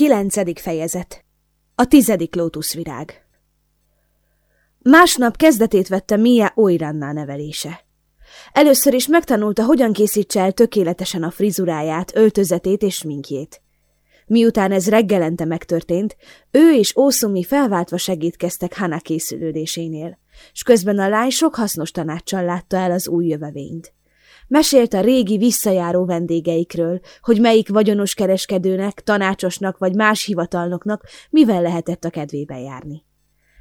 Kilencedik fejezet A tizedik lótuszvirág Másnap kezdetét vette Mia Oiranná nevelése. Először is megtanulta, hogyan készítse el tökéletesen a frizuráját, öltözetét és sminkjét. Miután ez reggelente megtörtént, ő és Ószumi felváltva segítkeztek Hana készülődésénél, és közben a lány sok hasznos tanácssal látta el az új jövevényt. Mesélt a régi visszajáró vendégeikről, hogy melyik vagyonos kereskedőnek, tanácsosnak vagy más hivatalnoknak mivel lehetett a kedvébe járni.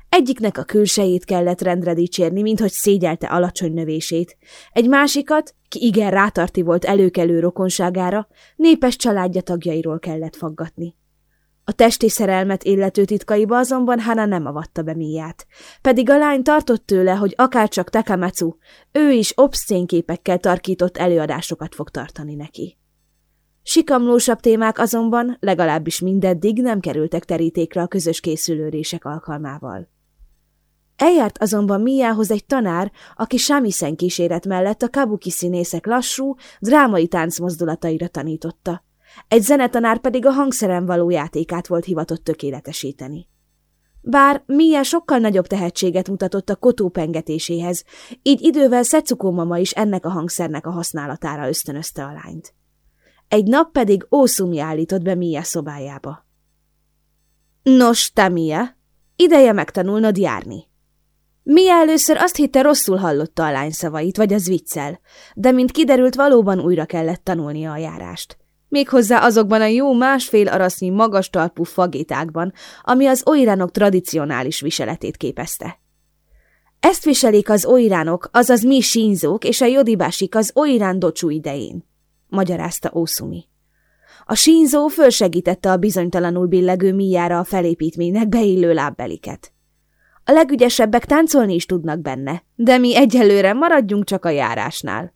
Egyiknek a külsejét kellett rendre dicsérni, minthogy szégyelte alacsony növését. Egy másikat, ki igen rátarti volt előkelő rokonságára, népes családja tagjairól kellett faggatni. A testi szerelmet illető titkaiba azonban Hana nem avatta be Miát, pedig a lány tartott tőle, hogy akárcsak Takamatsu, ő is obszcén képekkel tarkított előadásokat fog tartani neki. Sikamlósabb témák azonban legalábbis mindeddig nem kerültek terítékre a közös készülődések alkalmával. Eljárt azonban Miához egy tanár, aki Samisen kíséret mellett a kabuki színészek lassú, drámai táncmozdulataira tanította. Egy zenetanár pedig a hangszeren való játékát volt hivatott tökéletesíteni. Bár Mia sokkal nagyobb tehetséget mutatott a kotó pengetéséhez, így idővel Szecukó mama is ennek a hangszernek a használatára ösztönözte a lányt. Egy nap pedig Ószumi állított be Mia szobájába. Nos, te Mia, ideje megtanulnod járni. Mia először azt hitte rosszul hallotta a lány szavait, vagy az viccel, de mint kiderült, valóban újra kellett tanulnia a járást. Méghozzá azokban a jó másfél arasznyi magas talpú fagétákban, ami az oiránok tradicionális viseletét képezte. Ezt viselik az oiránok, azaz mi sínzók, és a jodibásik az oirán docsú idején, magyarázta Ószumi. A sínzó fölsegítette a bizonytalanul billegő míjára a felépítménynek beillő lábbeliket. A legügyesebbek táncolni is tudnak benne, de mi egyelőre maradjunk csak a járásnál.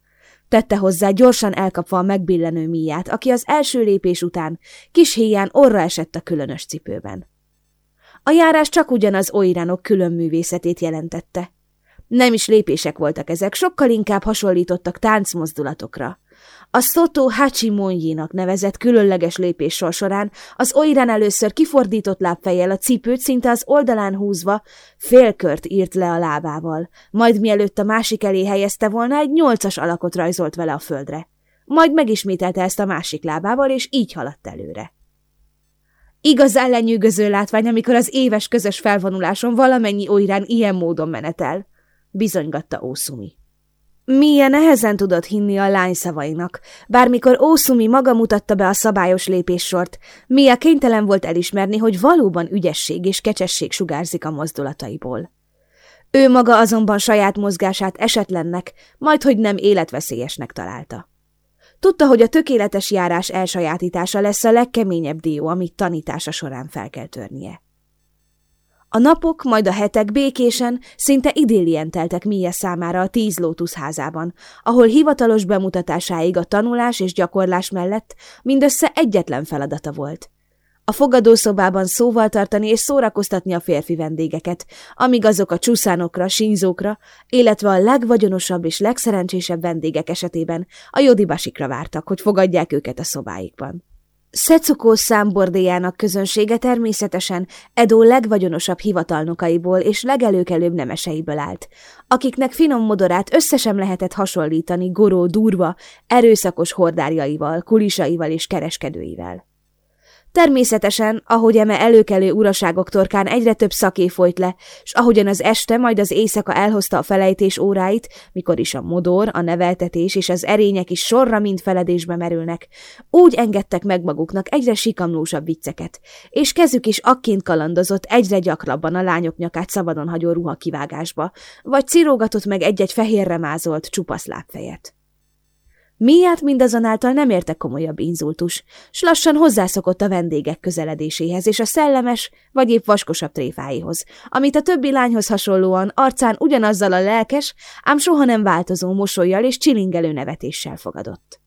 Tette hozzá gyorsan elkapva a megbillenő míját, aki az első lépés után kis héján orra esett a különös cipőben. A járás csak ugyanaz oiránok külön művészetét jelentette. Nem is lépések voltak ezek, sokkal inkább hasonlítottak táncmozdulatokra. A Soto Hachimonjinak nevezett különleges lépés sor során az Oiran először kifordított lábfejjel a cipőt szinte az oldalán húzva félkört írt le a lábával, majd mielőtt a másik elé helyezte volna, egy nyolcas alakot rajzolt vele a földre. Majd megismételte ezt a másik lábával, és így haladt előre. Igazán lenyűgöző látvány, amikor az éves közös felvonuláson valamennyi oirán ilyen módon menetel, bizonygatta Ószumi. Milyen nehezen tudott hinni a lány szavainak, bármikor Ószumi maga mutatta be a szabályos lépéssort, Mia kénytelen volt elismerni, hogy valóban ügyesség és kecsesség sugárzik a mozdulataiból. Ő maga azonban saját mozgását esetlennek, majd hogy nem életveszélyesnek találta. Tudta, hogy a tökéletes járás elsajátítása lesz a legkeményebb dió, amit tanítása során fel kell törnie. A napok, majd a hetek békésen, szinte idillien teltek Mia számára a tíz lótusz házában, ahol hivatalos bemutatásáig a tanulás és gyakorlás mellett mindössze egyetlen feladata volt. A fogadószobában szóval tartani és szórakoztatni a férfi vendégeket, amíg azok a csúszánokra, sínzókra, illetve a legvagyonosabb és legszerencsésebb vendégek esetében a jodibasikra vártak, hogy fogadják őket a szobáikban. Szecukó számbordéjának közönsége természetesen Edo legvagyonosabb hivatalnokaiból és legelőkelőbb nemeseiből állt, akiknek finom modorát összesen lehetett hasonlítani goró durva, erőszakos hordárjaival, kulisaival és kereskedőivel. Természetesen, ahogy eme előkelő uraságok torkán egyre több szaké folyt le, s ahogyan az este, majd az éjszaka elhozta a felejtés óráit, mikor is a modor, a neveltetés és az erények is sorra mind feledésbe merülnek, úgy engedtek meg maguknak egyre sikamlósabb vicceket, és kezük is akként kalandozott egyre gyakrabban a lányok nyakát szabadon hagyó ruhakivágásba, vagy cirógatott meg egy-egy fehérre mázolt csupasz lábfejet. Miát mindazonáltal nem érte komolyabb inzultus, s lassan hozzászokott a vendégek közeledéséhez és a szellemes, vagy épp vaskosabb tréfáihoz, amit a többi lányhoz hasonlóan arcán ugyanazzal a lelkes, ám soha nem változó mosolyjal és csilingelő nevetéssel fogadott.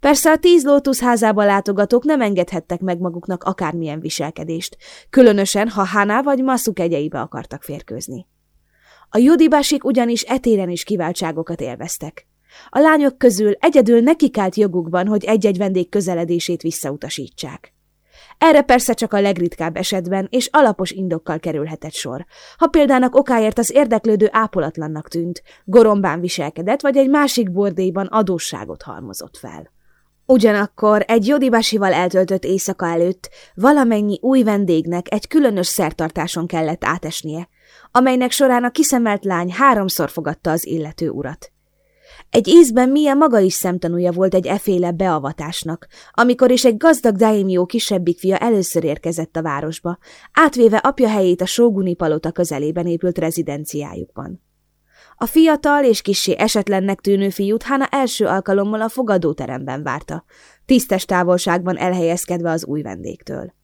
Persze a tíz lótusz házába látogatók nem engedhettek meg maguknak akármilyen viselkedést, különösen, ha Hana vagy Masuk egyeibe akartak férkőzni. A judibásik ugyanis etéren is kiváltságokat élveztek. A lányok közül egyedül nekikált jogukban, hogy egy-egy vendég közeledését visszautasítsák. Erre persze csak a legritkább esetben és alapos indokkal kerülhetett sor. Ha példának okáért az érdeklődő ápolatlannak tűnt, gorombán viselkedett, vagy egy másik bordélyban adósságot halmozott fel. Ugyanakkor egy jodibásival eltöltött éjszaka előtt valamennyi új vendégnek egy különös szertartáson kellett átesnie, amelynek során a kiszemelt lány háromszor fogadta az illető urat. Egy ízben milyen maga is szemtanúja volt egy eféle beavatásnak, amikor is egy gazdag daimyo kisebbik fia először érkezett a városba, átvéve apja helyét a sóguni palota közelében épült rezidenciájukban. A fiatal és kissé esetlennek tűnő fiút Hana első alkalommal a fogadóteremben várta, tisztes távolságban elhelyezkedve az új vendégtől.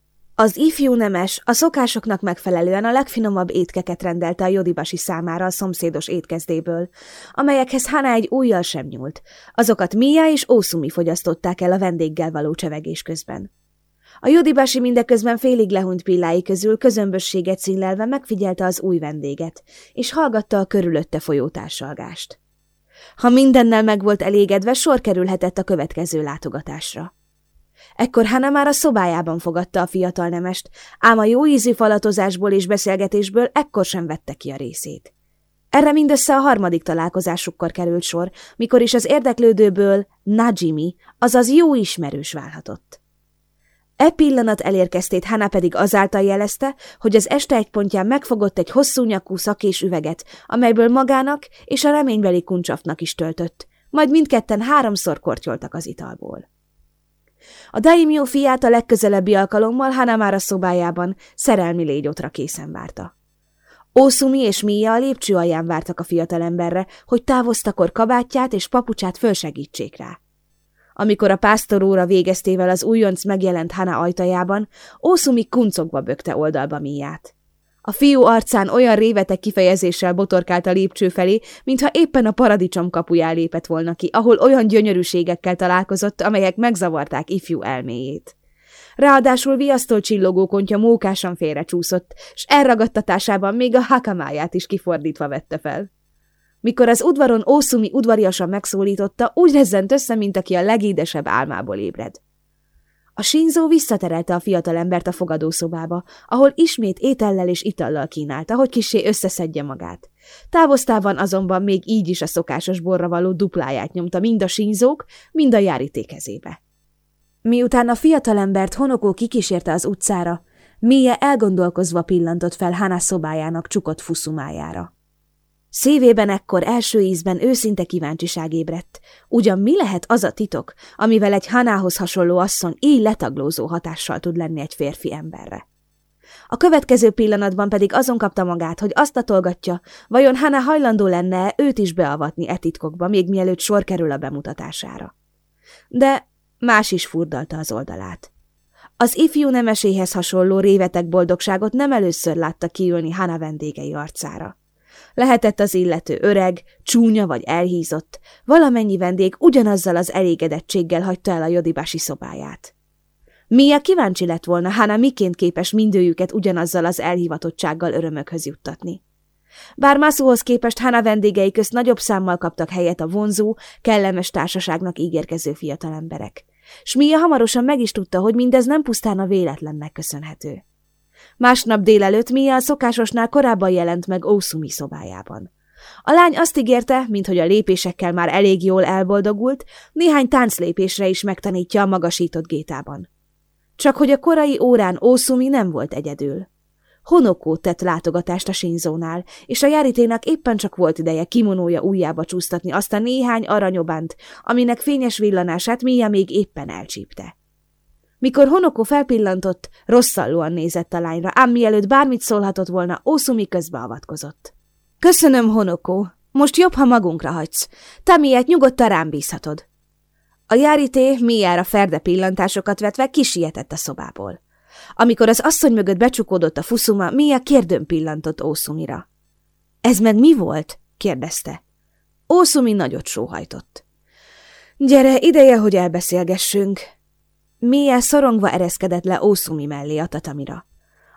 Az ifjú nemes a szokásoknak megfelelően a legfinomabb étkeket rendelte a Jodibasi számára a szomszédos étkezdéből, amelyekhez Hana egy újjal sem nyúlt. Azokat Mia és Ószumi fogyasztották el a vendéggel való csevegés közben. A Jodibasi mindeközben félig lehunyt pillái közül közömbösséget színlelve megfigyelte az új vendéget, és hallgatta a körülötte folyó társalgást. Ha mindennel meg volt elégedve, sor kerülhetett a következő látogatásra. Ekkor Hana már a szobájában fogadta a fiatal nemest, ám a jó falatozásból és beszélgetésből ekkor sem vette ki a részét. Erre mindössze a harmadik találkozásukkor került sor, mikor is az érdeklődőből Najimi, azaz jó ismerős válhatott. E pillanat elérkeztét Hana pedig azáltal jelezte, hogy az este egy pontján megfogott egy hosszú nyakú szakés üveget, amelyből magának és a reménybeli kuncsafnak is töltött, majd mindketten háromszor kortyoltak az italból. A daimyo fiát a legközelebbi alkalommal Hana már a szobájában szerelmi légyotra készen várta. Ószumi és Mia a lépcső alján vártak a fiatalemberre, hogy távoztakor kabátját és papucsát fölsegítsék rá. Amikor a pásztoróra végeztével az újonc megjelent Hana ajtajában, Ószumi kuncogva bökte oldalba Miát. A fiú arcán olyan révetek kifejezéssel botorkált a lépcső felé, mintha éppen a paradicsom kapujá lépett volna ki, ahol olyan gyönyörűségekkel találkozott, amelyek megzavarták ifjú elméjét. Ráadásul viasztól csillogó kontja mókásan félrecsúszott, s elragadtatásában még a hakamáját is kifordítva vette fel. Mikor az udvaron Ószumi udvariasan megszólította, úgy rezzent össze, mint aki a legédesebb álmából ébred. A sínzó visszaterelte a fiatalembert a fogadószobába, ahol ismét étellel és itallal kínálta, hogy kisé összeszedje magát. Távoztában azonban még így is a szokásos borra való dupláját nyomta mind a sínzók, mind a járíték kezébe. Miután a fiatalembert Honokó kikísérte az utcára, Mie elgondolkozva pillantott fel Hana szobájának csukott fuszumájára. Szívében ekkor első ízben őszinte kíváncsiság ébredt. Ugyan mi lehet az a titok, amivel egy Hanához hasonló asszony így letaglózó hatással tud lenni egy férfi emberre? A következő pillanatban pedig azon kapta magát, hogy azt atolgatja, vajon Hana hajlandó lenne őt is beavatni e titkokba, még mielőtt sor kerül a bemutatására. De más is furdalta az oldalát. Az ifjú nemeséhez hasonló révetek boldogságot nem először látta kiülni Hana vendégei arcára. Lehetett az illető öreg, csúnya vagy elhízott, valamennyi vendég ugyanazzal az elégedettséggel hagyta el a jodibási szobáját. Mia kíváncsi lett volna, Hana miként képes mindőjüket ugyanazzal az elhivatottsággal örömökhöz juttatni. Bár Masuhoz képest Hana vendégei közt nagyobb számmal kaptak helyet a vonzó, kellemes társaságnak ígérkező fiatalemberek. S Mia hamarosan meg is tudta, hogy mindez nem pusztán a véletlennek köszönhető. Másnap délelőtt Mia a szokásosnál korábban jelent meg Ószumi szobájában. A lány azt ígérte, minthogy a lépésekkel már elég jól elboldogult, néhány tánclépésre is megtanítja a magasított gétában. Csak hogy a korai órán Ószumi nem volt egyedül. Honokó tett látogatást a Shinzónál, és a járiténak éppen csak volt ideje kimonója ujjába csúsztatni azt a néhány aranyobánt, aminek fényes villanását Mia még éppen elcsípte. Mikor Honoko felpillantott, rosszallóan nézett a lányra, ám mielőtt bármit szólhatott volna, Ószumi közbeavatkozott. Köszönöm, Honoko. Most jobb, ha magunkra hagysz. Te miért nyugodtan rám bízhatod. A járité miára ferde pillantásokat vetve kisietett a szobából. Amikor az asszony mögött becsukódott a fuszuma, Mia kérdőn pillantott Ószumira. – Ez meg mi volt? – kérdezte. Ószumi nagyot sóhajtott. – Gyere, ideje, hogy elbeszélgessünk – Mia szorongva ereszkedett le Ószumi mellé a tatamira.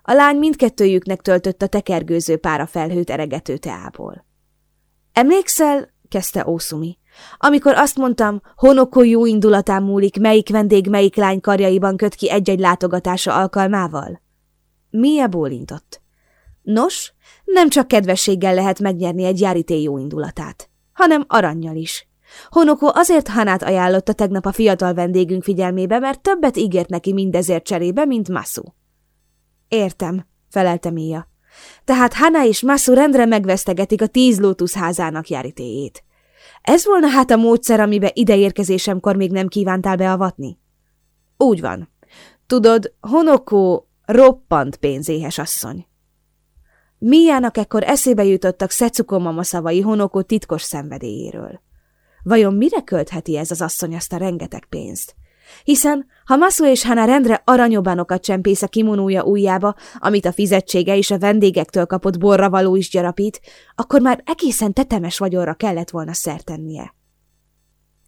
A lány mindkettőjüknek töltött a tekergőző pára felhőt eregető teából. Emlékszel, kezdte Ószumi, Amikor azt mondtam, Honoko jó indulatán múlik, melyik vendég melyik lány karjaiban köt ki egy-egy látogatása alkalmával? Mia bólintott. Nos, nem csak kedvességgel lehet megnyerni egy járíté jó indulatát, hanem aranyjal is. Honoko azért Hanát ajánlotta tegnap a fiatal vendégünk figyelmébe, mert többet ígért neki mindezért cserébe, mint Masu. Értem, felelte Mia. Tehát Hana és Masu rendre megvesztegetik a tíz lótuszházának járitéjét. Ez volna hát a módszer, amibe ideérkezésemkor még nem kívántál beavatni? Úgy van. Tudod, Honoko roppant pénzéhes asszony. Miának ekkor eszébe jutottak Szetsuko szavai Honoko titkos szenvedélyéről. Vajon mire költheti ez az asszony azt a rengeteg pénzt? Hiszen, ha Masu és Hana rendre aranyobánokat csempész a kimonója ujjába, amit a fizetsége és a vendégektől kapott borra való is gyarapít, akkor már egészen tetemes vagyonra kellett volna szertennie.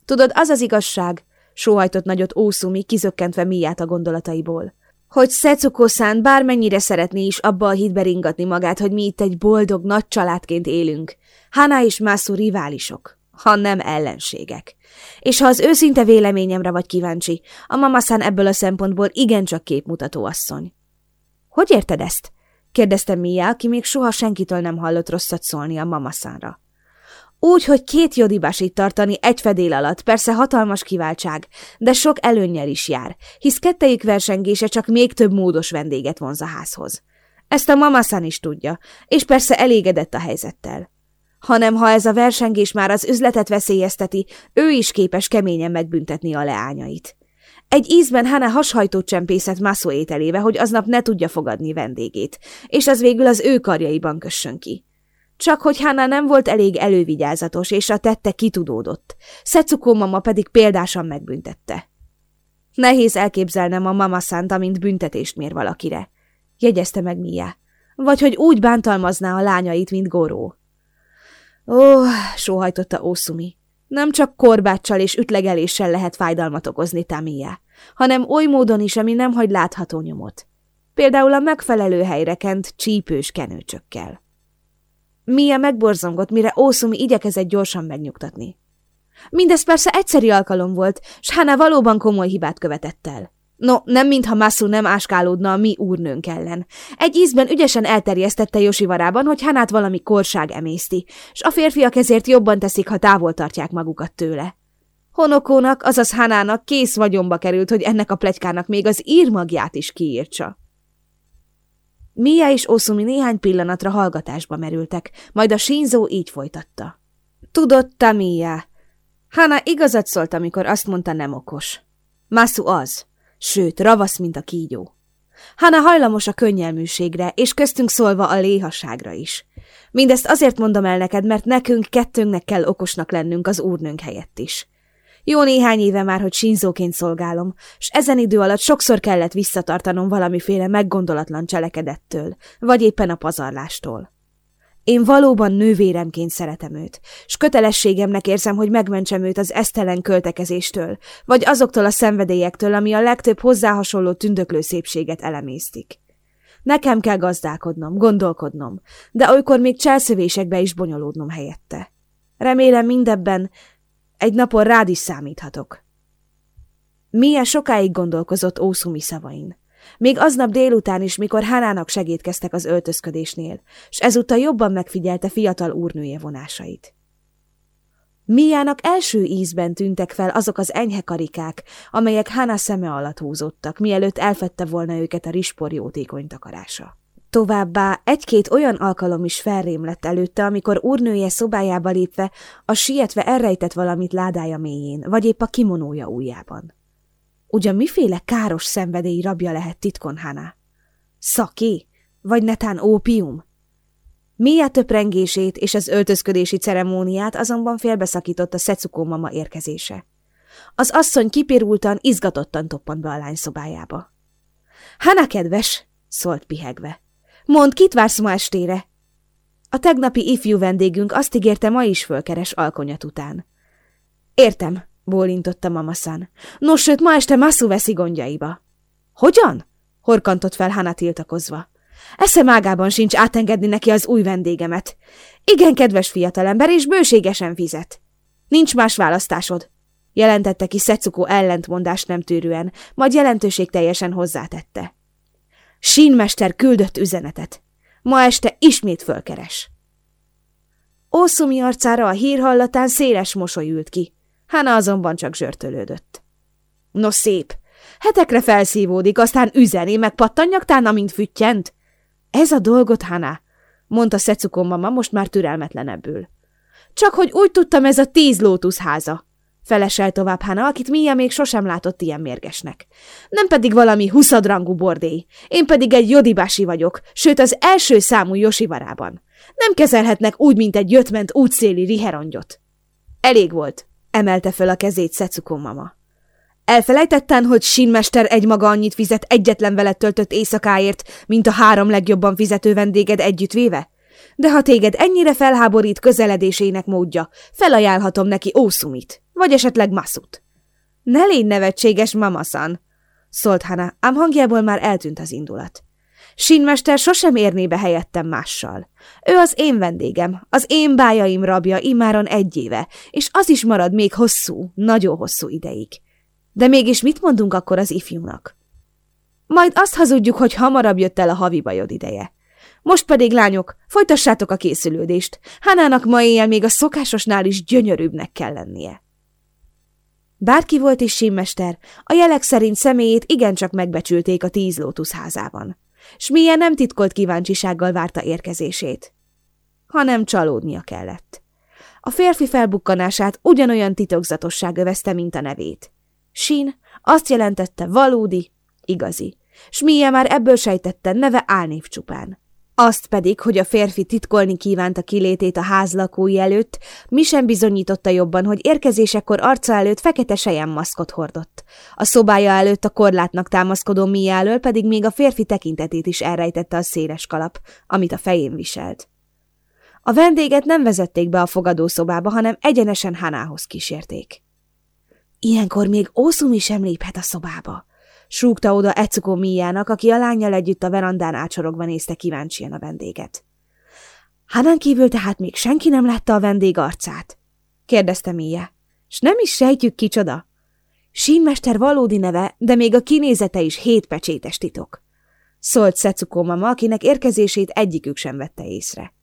Tudod, az az igazság, sóhajtott nagyot Ószumi, kizökkentve Miát a gondolataiból, hogy Szetsuko-szán bármennyire szeretné is abba a hitbe ringatni magát, hogy mi itt egy boldog nagy családként élünk. Hana és Masu riválisok ha nem ellenségek. És ha az őszinte véleményemre vagy kíváncsi, a mamaszán ebből a szempontból igencsak képmutató asszony. Hogy érted ezt? kérdezte Mia, aki még soha senkitől nem hallott rosszat szólni a mamaszánra. Úgy, hogy két jodibásit tartani egy fedél alatt, persze hatalmas kiváltság, de sok előnnyel is jár, hisz kettejük versengése csak még több módos vendéget vonz a házhoz. Ezt a mamaszán is tudja, és persze elégedett a helyzettel hanem ha ez a versengés már az üzletet veszélyezteti, ő is képes keményen megbüntetni a leányait. Egy ízben Hana hashajtót csempészett Maso ételébe, hogy aznap ne tudja fogadni vendégét, és az végül az ő karjaiban kössön ki. Csak hogy Hana nem volt elég elővigyázatos, és a tette kitudódott. Szetsuko mama pedig példásan megbüntette. Nehéz elképzelnem a mama szánta, mint büntetést mér valakire. Jegyezte meg Mia. Vagy hogy úgy bántalmazná a lányait, mint Goró. Ó, sóhajtotta Ószumi. Nem csak korbáccsal és ütlegeléssel lehet fájdalmat okozni Tamia, hanem oly módon is, ami nem hagy látható nyomot. Például a megfelelő helyre kent csípős kenőcsökkel. Mia megborzongott, mire Ószumi igyekezett gyorsan megnyugtatni. Mindez persze egyszeri alkalom volt, s Hana valóban komoly hibát követett el. No, nem mintha Masu nem áskálódna a mi úrnőnk ellen. Egy ízben ügyesen elterjesztette Josivarában, hogy Hanát valami korság emészti, s a férfiak ezért jobban teszik, ha távol tartják magukat tőle. Honokónak, azaz Hanának kész vagyomba került, hogy ennek a plegykának még az írmagját is kiírtsa. Mia és Oszumi néhány pillanatra hallgatásba merültek, majd a sínzó így folytatta. Tudod, Tamia, Hana igazat szólt, amikor azt mondta nem okos. Masu az sőt, ravasz, mint a kígyó. Hana hajlamos a könnyelműségre, és köztünk szólva a léhasságra is. Mindezt azért mondom el neked, mert nekünk kettőnknek kell okosnak lennünk az úrnőnk helyett is. Jó néhány éve már, hogy sínzóként szolgálom, s ezen idő alatt sokszor kellett visszatartanom valamiféle meggondolatlan cselekedettől, vagy éppen a pazarlástól. Én valóban nővéremként szeretem őt, s kötelességemnek érzem, hogy megmentsem őt az esztelen költekezéstől, vagy azoktól a szenvedélyektől, ami a legtöbb hozzá hasonló tündöklő szépséget elemésztik. Nekem kell gazdálkodnom, gondolkodnom, de olykor még cselszövésekbe is bonyolódnom helyette. Remélem mindebben egy napon rád is számíthatok. Milyen sokáig gondolkozott Ószumi szavain. Még aznap délután is, mikor Hánának segítkeztek az öltözködésnél, s ezúttal jobban megfigyelte fiatal úrnője vonásait. Miának első ízben tűntek fel azok az enyhe karikák, amelyek Hána szeme alatt húzottak, mielőtt elfette volna őket a rispor jótékony takarása. Továbbá egy-két olyan alkalom is felrém lett előtte, amikor úrnője szobájába lépve a sietve elrejtett valamit ládája mélyén, vagy épp a kimonója ujjában. Ugyan miféle káros szenvedély rabja lehet titkon Hana? Szaké? Vagy netán ópium? Mia töprengését és az öltözködési ceremóniát azonban félbeszakított a Szecukó mama érkezése. Az asszony kipirultan, izgatottan toppant be a lány szobájába. – Hana kedves! – szólt pihegve. – Mondd, kit vársz ma estére? A tegnapi ifjú vendégünk azt ígérte, ma is fölkeres alkonyat után. – Értem – bólintotta mamaszán. Nos, sőt, ma este Masu veszi gondjaiba. Hogyan? horkantott fel Hana tiltakozva. Eszem ágában sincs átengedni neki az új vendégemet. Igen, kedves fiatalember, és bőségesen fizet. Nincs más választásod, jelentette ki Szecukó ellentmondást nem tűrően, majd jelentőség teljesen hozzátette. Sínmester küldött üzenetet. Ma este ismét fölkeres. Ószumi arcára a hírhallatán széles mosoly ült ki. Hána azonban csak zsörtölődött. No szép, hetekre felszívódik, aztán üzeni, meg pattanjak tána, mint füttyent. Ez a dolgot, Hana, mondta Szecukó mama most már türelmetlenebbül. Csak hogy úgy tudtam, ez a tíz lótuszháza. Felesel tovább Hana, akit Mia még sosem látott ilyen mérgesnek. Nem pedig valami huszadrangú bordély. Én pedig egy jodibási vagyok, sőt az első számú Josivarában. Nem kezelhetnek úgy, mint egy jöttment útszéli riherongyot. Elég volt, emelte fel a kezét Szecukó mama. Elfelejtetten, hogy Sinmester egymaga annyit fizet egyetlen veled töltött éjszakáért, mint a három legjobban fizető vendéged együttvéve? De ha téged ennyire felháborít közeledésének módja, felajánlhatom neki Ószumit, vagy esetleg Masut. Ne légy nevetséges, mamaszan, szólt Hana, ám hangjából már eltűnt az indulat. Sinmester sosem érné be helyettem mással. Ő az én vendégem, az én bájaim rabja immáron egy éve, és az is marad még hosszú, nagyon hosszú ideig. De mégis mit mondunk akkor az ifjúnak? Majd azt hazudjuk, hogy hamarabb jött el a havi bajod ideje. Most pedig, lányok, folytassátok a készülődést. Hanának ma éjjel még a szokásosnál is gyönyörűbbnek kell lennie. Bárki volt is símmester, a jelek szerint személyét igencsak megbecsülték a tíz lótuszházában. S milyen nem titkolt kíváncsisággal várta érkezését. Hanem csalódnia kellett. A férfi felbukkanását ugyanolyan titokzatosság övezte, mint a nevét. Sin azt jelentette valódi, igazi, s Mia már ebből sejtette neve álnév csupán. Azt pedig, hogy a férfi titkolni kívánta kilétét a ház lakói előtt, mi sem bizonyította jobban, hogy érkezésekor arca előtt fekete sejem maszkot hordott. A szobája előtt a korlátnak támaszkodó Mia elől pedig még a férfi tekintetét is elrejtette a széles kalap, amit a fején viselt. A vendéget nem vezették be a fogadószobába, hanem egyenesen Hanához kísérték. Ilyenkor még Ószumi sem léphet a szobába, súgta oda Ecukó Míjának, aki a lányjal együtt a verandán átsorogva nézte kíváncsian a vendéget. Hánán kívül tehát még senki nem látta a vendég arcát? kérdezte Mia. S nem is sejtjük kicsoda. Sínmester valódi neve, de még a kinézete is hétpecsétes titok. Szólt Szecukó mama, akinek érkezését egyikük sem vette észre.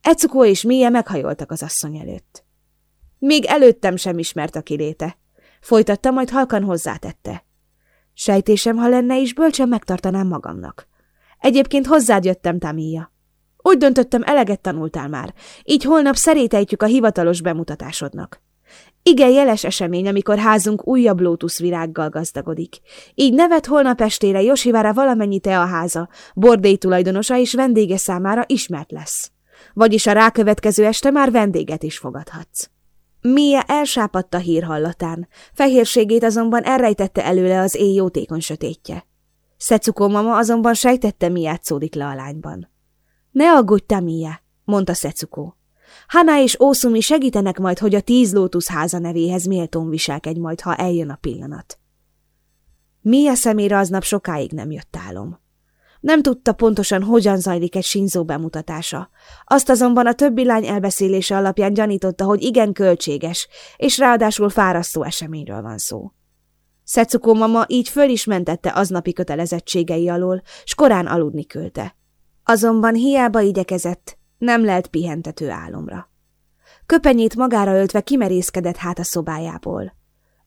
Ecukó és Mia meghajoltak az asszony előtt. Még előttem sem ismert a kiléte. Folytatta, majd halkan hozzátette. Sejtésem, ha lenne is, bölcsen megtartanám magamnak. Egyébként hozzád jöttem, Tamia. Úgy döntöttem, eleget tanultál már, így holnap szerétejtjük a hivatalos bemutatásodnak. Igen jeles esemény, amikor házunk újabb lótuszvirággal gazdagodik. Így nevet holnap estére Josivára valamennyi teaháza, bordély tulajdonosa és vendége számára ismert lesz. Vagyis a rákövetkező este már vendéget is fogadhatsz. Mia elsápadt a hír hallatán, fehérségét azonban elrejtette előle az éj jótékony sötétje. Szecukó mama azonban sejtette, mi játszódik le a lányban. Ne aggódj, Mia, mondta Szecukó. Hana és Ószumi segítenek majd, hogy a tíz lótusz háza nevéhez méltón viselkedj majd, ha eljön a pillanat. Mia szemére aznap sokáig nem jött álom. Nem tudta pontosan, hogyan zajlik egy Shinzo bemutatása. Azt azonban a többi lány elbeszélése alapján gyanította, hogy igen költséges, és ráadásul fárasztó eseményről van szó. Szecukó mama így föl is mentette aznapi kötelezettségei alól, s korán aludni küldte. Azonban hiába igyekezett, nem lelt pihentető álomra. Köpenyét magára öltve kimerészkedett hát a szobájából.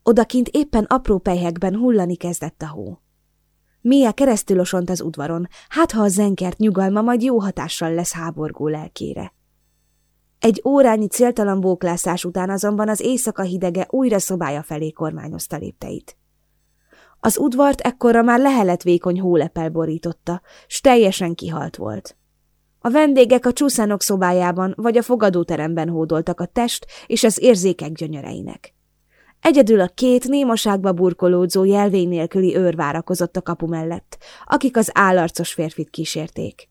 Odakint éppen apró pejhekben hullani kezdett a hó. Mia keresztülosont az udvaron, hát ha a zenkert nyugalma majd jó hatással lesz háborgó lelkére. Egy órányi céltalan bóklászás után azonban az éjszaka hidege újra szobája felé kormányozta lépteit. Az udvart ekkora már lehelet vékony hólepel borította, s teljesen kihalt volt. A vendégek a csúszánok szobájában vagy a fogadóteremben hódoltak a test és az érzékek gyönyöreinek. Egyedül a két némaságba burkolódzó jelvény nélküli őr várakozott a kapu mellett, akik az állarcos férfit kísérték.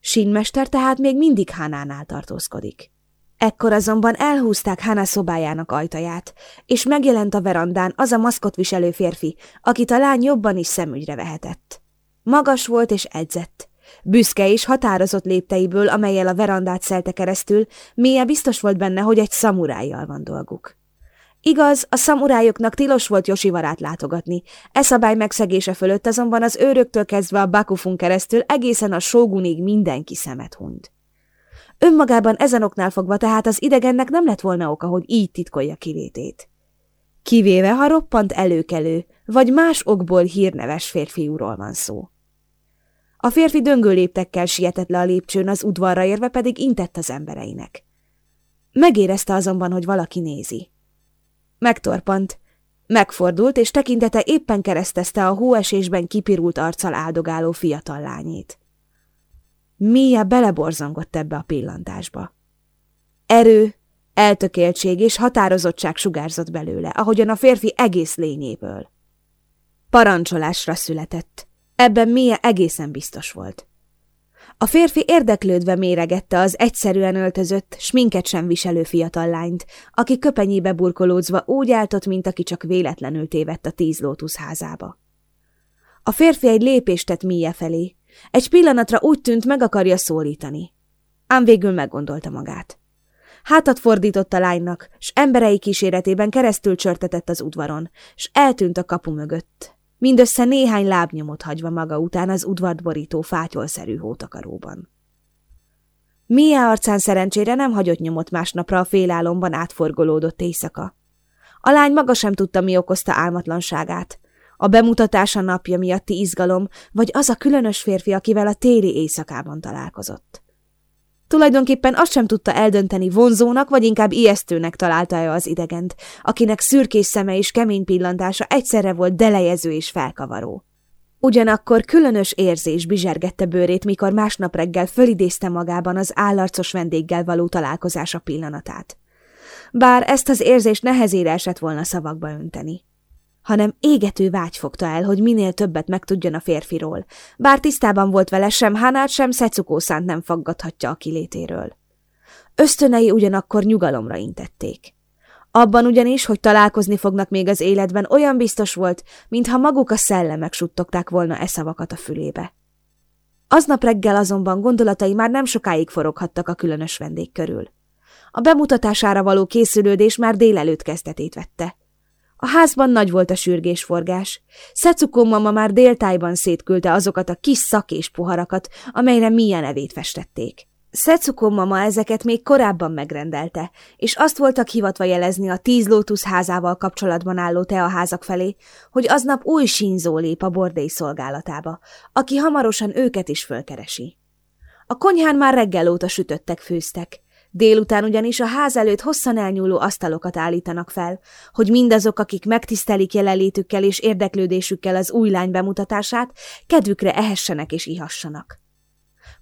Sinmester tehát még mindig Hánánál tartózkodik. Ekkor azonban elhúzták Hána szobájának ajtaját, és megjelent a verandán az a maszkot viselő férfi, akit a lány jobban is szemügyre vehetett. Magas volt és edzett, Büszke és határozott lépteiből, amelyel a verandát szelte keresztül, Mia biztos volt benne, hogy egy szamurájjal van dolguk. Igaz, a szamurájoknak tilos volt Josivarát látogatni, e szabály megszegése fölött azonban az őröktől kezdve a Bakufun keresztül egészen a sógunig mindenki szemet hunyt. Önmagában ezen oknál fogva tehát az idegennek nem lett volna oka, hogy így titkolja kivétét. Kivéve, ha roppant előkelő, vagy más okból hírneves férfiúról van szó. A férfi döngő léptekkel sietett le a lépcsőn, az udvarra érve pedig intett az embereinek. Megérezte azonban, hogy valaki nézi. Megtorpant, megfordult, és tekintete éppen keresztezte a hóesésben kipirult arccal áldogáló fiatal lányét. Mia beleborzongott ebbe a pillantásba. Erő, eltökéltség és határozottság sugárzott belőle, ahogyan a férfi egész lényéből. Parancsolásra született. Ebben Mia egészen biztos volt. A férfi érdeklődve méregette az egyszerűen öltözött, sminket sem viselő fiatal lányt, aki köpenyébe burkolódzva úgy áltott, mint aki csak véletlenül tévedt a tíz lótusz házába. A férfi egy lépést tett Mia felé. Egy pillanatra úgy tűnt, meg akarja szólítani. Ám végül meggondolta magát. Hátat fordított a lánynak, s emberei kíséretében keresztül csörtetett az udvaron, s eltűnt a kapu mögött, mindössze néhány lábnyomot hagyva maga után az udvart borító fátyolszerű hótakaróban. Mia arcán szerencsére nem hagyott nyomot másnapra a félálomban átforgolódott éjszaka. A lány maga sem tudta, mi okozta álmatlanságát. A bemutatása napja miatti izgalom, vagy az a különös férfi, akivel a téli éjszakában találkozott. Tulajdonképpen azt sem tudta eldönteni vonzónak, vagy inkább ijesztőnek találta-e az idegent, akinek szürkés szeme és kemény pillantása egyszerre volt delejező és felkavaró. Ugyanakkor különös érzés bizsergette bőrét, mikor másnap reggel fölidézte magában az állarcos vendéggel való találkozása pillanatát. Bár ezt az érzést nehezére esett volna szavakba önteni hanem égető vágy fogta el, hogy minél többet megtudjon a férfiról, bár tisztában volt vele sem Hanát, sem Szecukó nem faggathatja a kilétéről. Ösztönei ugyanakkor nyugalomra intették. Abban ugyanis, hogy találkozni fognak még az életben, olyan biztos volt, mintha maguk a szellemek suttogták volna e szavakat a fülébe. Aznap reggel azonban gondolatai már nem sokáig foroghattak a különös vendég körül. A bemutatására való készülődés már délelőtt kezdetét vette. A házban nagy volt a sürgésforgás. Szecukó mama már déltájban szétküldte azokat a kis szakés poharakat, amelyre Mia nevét festették. Szecukó mama ezeket még korábban megrendelte, és azt voltak hivatva jelezni a tíz lótusz házával kapcsolatban álló teaházak felé, hogy aznap új sínzó lép a bordély szolgálatába, aki hamarosan őket is fölkeresi. A konyhán már reggel óta sütöttek, főztek. Délután ugyanis a ház előtt hosszan elnyúló asztalokat állítanak fel, hogy mindazok, akik megtisztelik jelenlétükkel és érdeklődésükkel az új lány bemutatását, kedvükre ehessenek és ihassanak.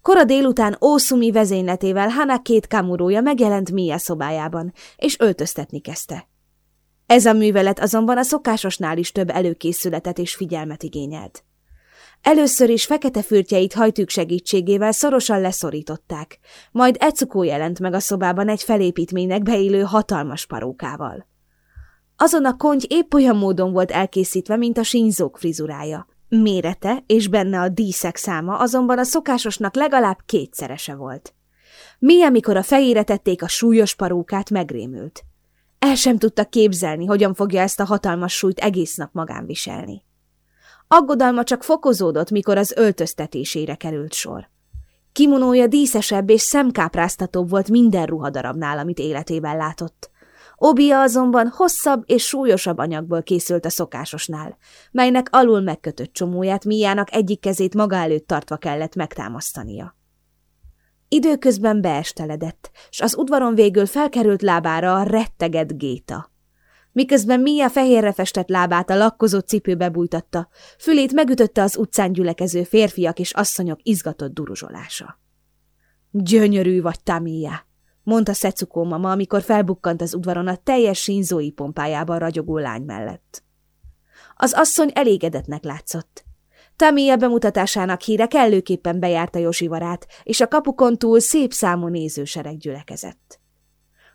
Kora délután Ószumi vezényletével Hana két kamurója megjelent Mia szobájában, és öltöztetni kezdte. Ez a művelet azonban a szokásosnál is több előkészületet és figyelmet igényelt. Először is fekete fürtjeit hajtűk segítségével szorosan leszorították, majd Ecukó jelent meg a szobában egy felépítménynek beillő hatalmas parókával. Azon a konty épp olyan módon volt elkészítve, mint a sínzók frizurája. Mérete és benne a díszek száma azonban a szokásosnak legalább kétszerese volt. Mi, amikor a fejére tették a súlyos parókát, megrémült. El sem tudta képzelni, hogyan fogja ezt a hatalmas súlyt egész nap magán viselni. Aggodalma csak fokozódott, mikor az öltöztetésére került sor. Kimonója díszesebb és szemkápráztatóbb volt minden ruhadarabnál, amit életében látott. Obia azonban hosszabb és súlyosabb anyagból készült a szokásosnál, melynek alul megkötött csomóját Miának egyik kezét maga előtt tartva kellett megtámasztania. Időközben beesteledett, s az udvaron végül felkerült lábára a retteget Géta. Miközben Mia fehérre festett lábát a lakkozott cipőbe bújtatta, fülét megütötte az utcán gyülekező férfiak és asszonyok izgatott duruzsolása. Gyönyörű vagy, Tamia, mondta Szecukó mama, amikor felbukkant az udvaron a teljes sínzói pompájában ragyogó lány mellett. Az asszony elégedetnek látszott. Tamia bemutatásának híre kellőképpen bejárta Josivarát, és a kapukon túl szép számú nézősereg gyülekezett.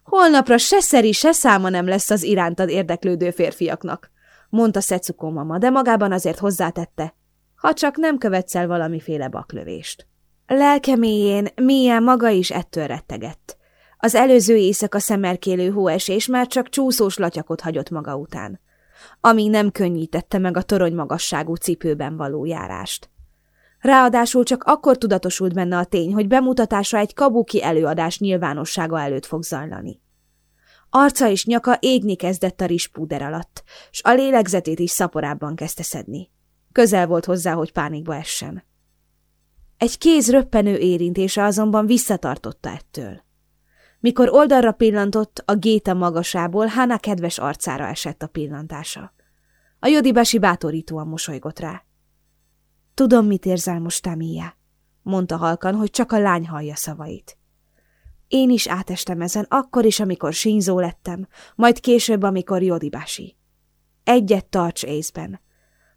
Holnapra se szeri, se száma nem lesz az irántad érdeklődő férfiaknak, mondta Szecukó mama, de magában azért hozzátette, ha csak nem követsz el valamiféle baklövést. Lelkeméjén mélyen maga is ettől rettegett. Az előző éjszaka szemerkélő hóesés már csak csúszós latyakot hagyott maga után, ami nem könnyítette meg a torony magasságú cipőben való járást. Ráadásul csak akkor tudatosult benne a tény, hogy bemutatása egy kabuki előadás nyilvánossága előtt fog zajlani. Arca és nyaka égni kezdett a rispúder alatt, s a lélegzetét is szaporában kezdte szedni. Közel volt hozzá, hogy pánikba essen. Egy kéz röppenő érintése azonban visszatartotta ettől. Mikor oldalra pillantott, a géta magasából Hána kedves arcára esett a pillantása. A jodibási bátorítóan mosolygott rá. Tudom, mit érzel most, Tamia, mondta halkan, hogy csak a lány hallja szavait. Én is átestem ezen, akkor is, amikor sínzó lettem, majd később, amikor jodibási. Egyet tarts észben.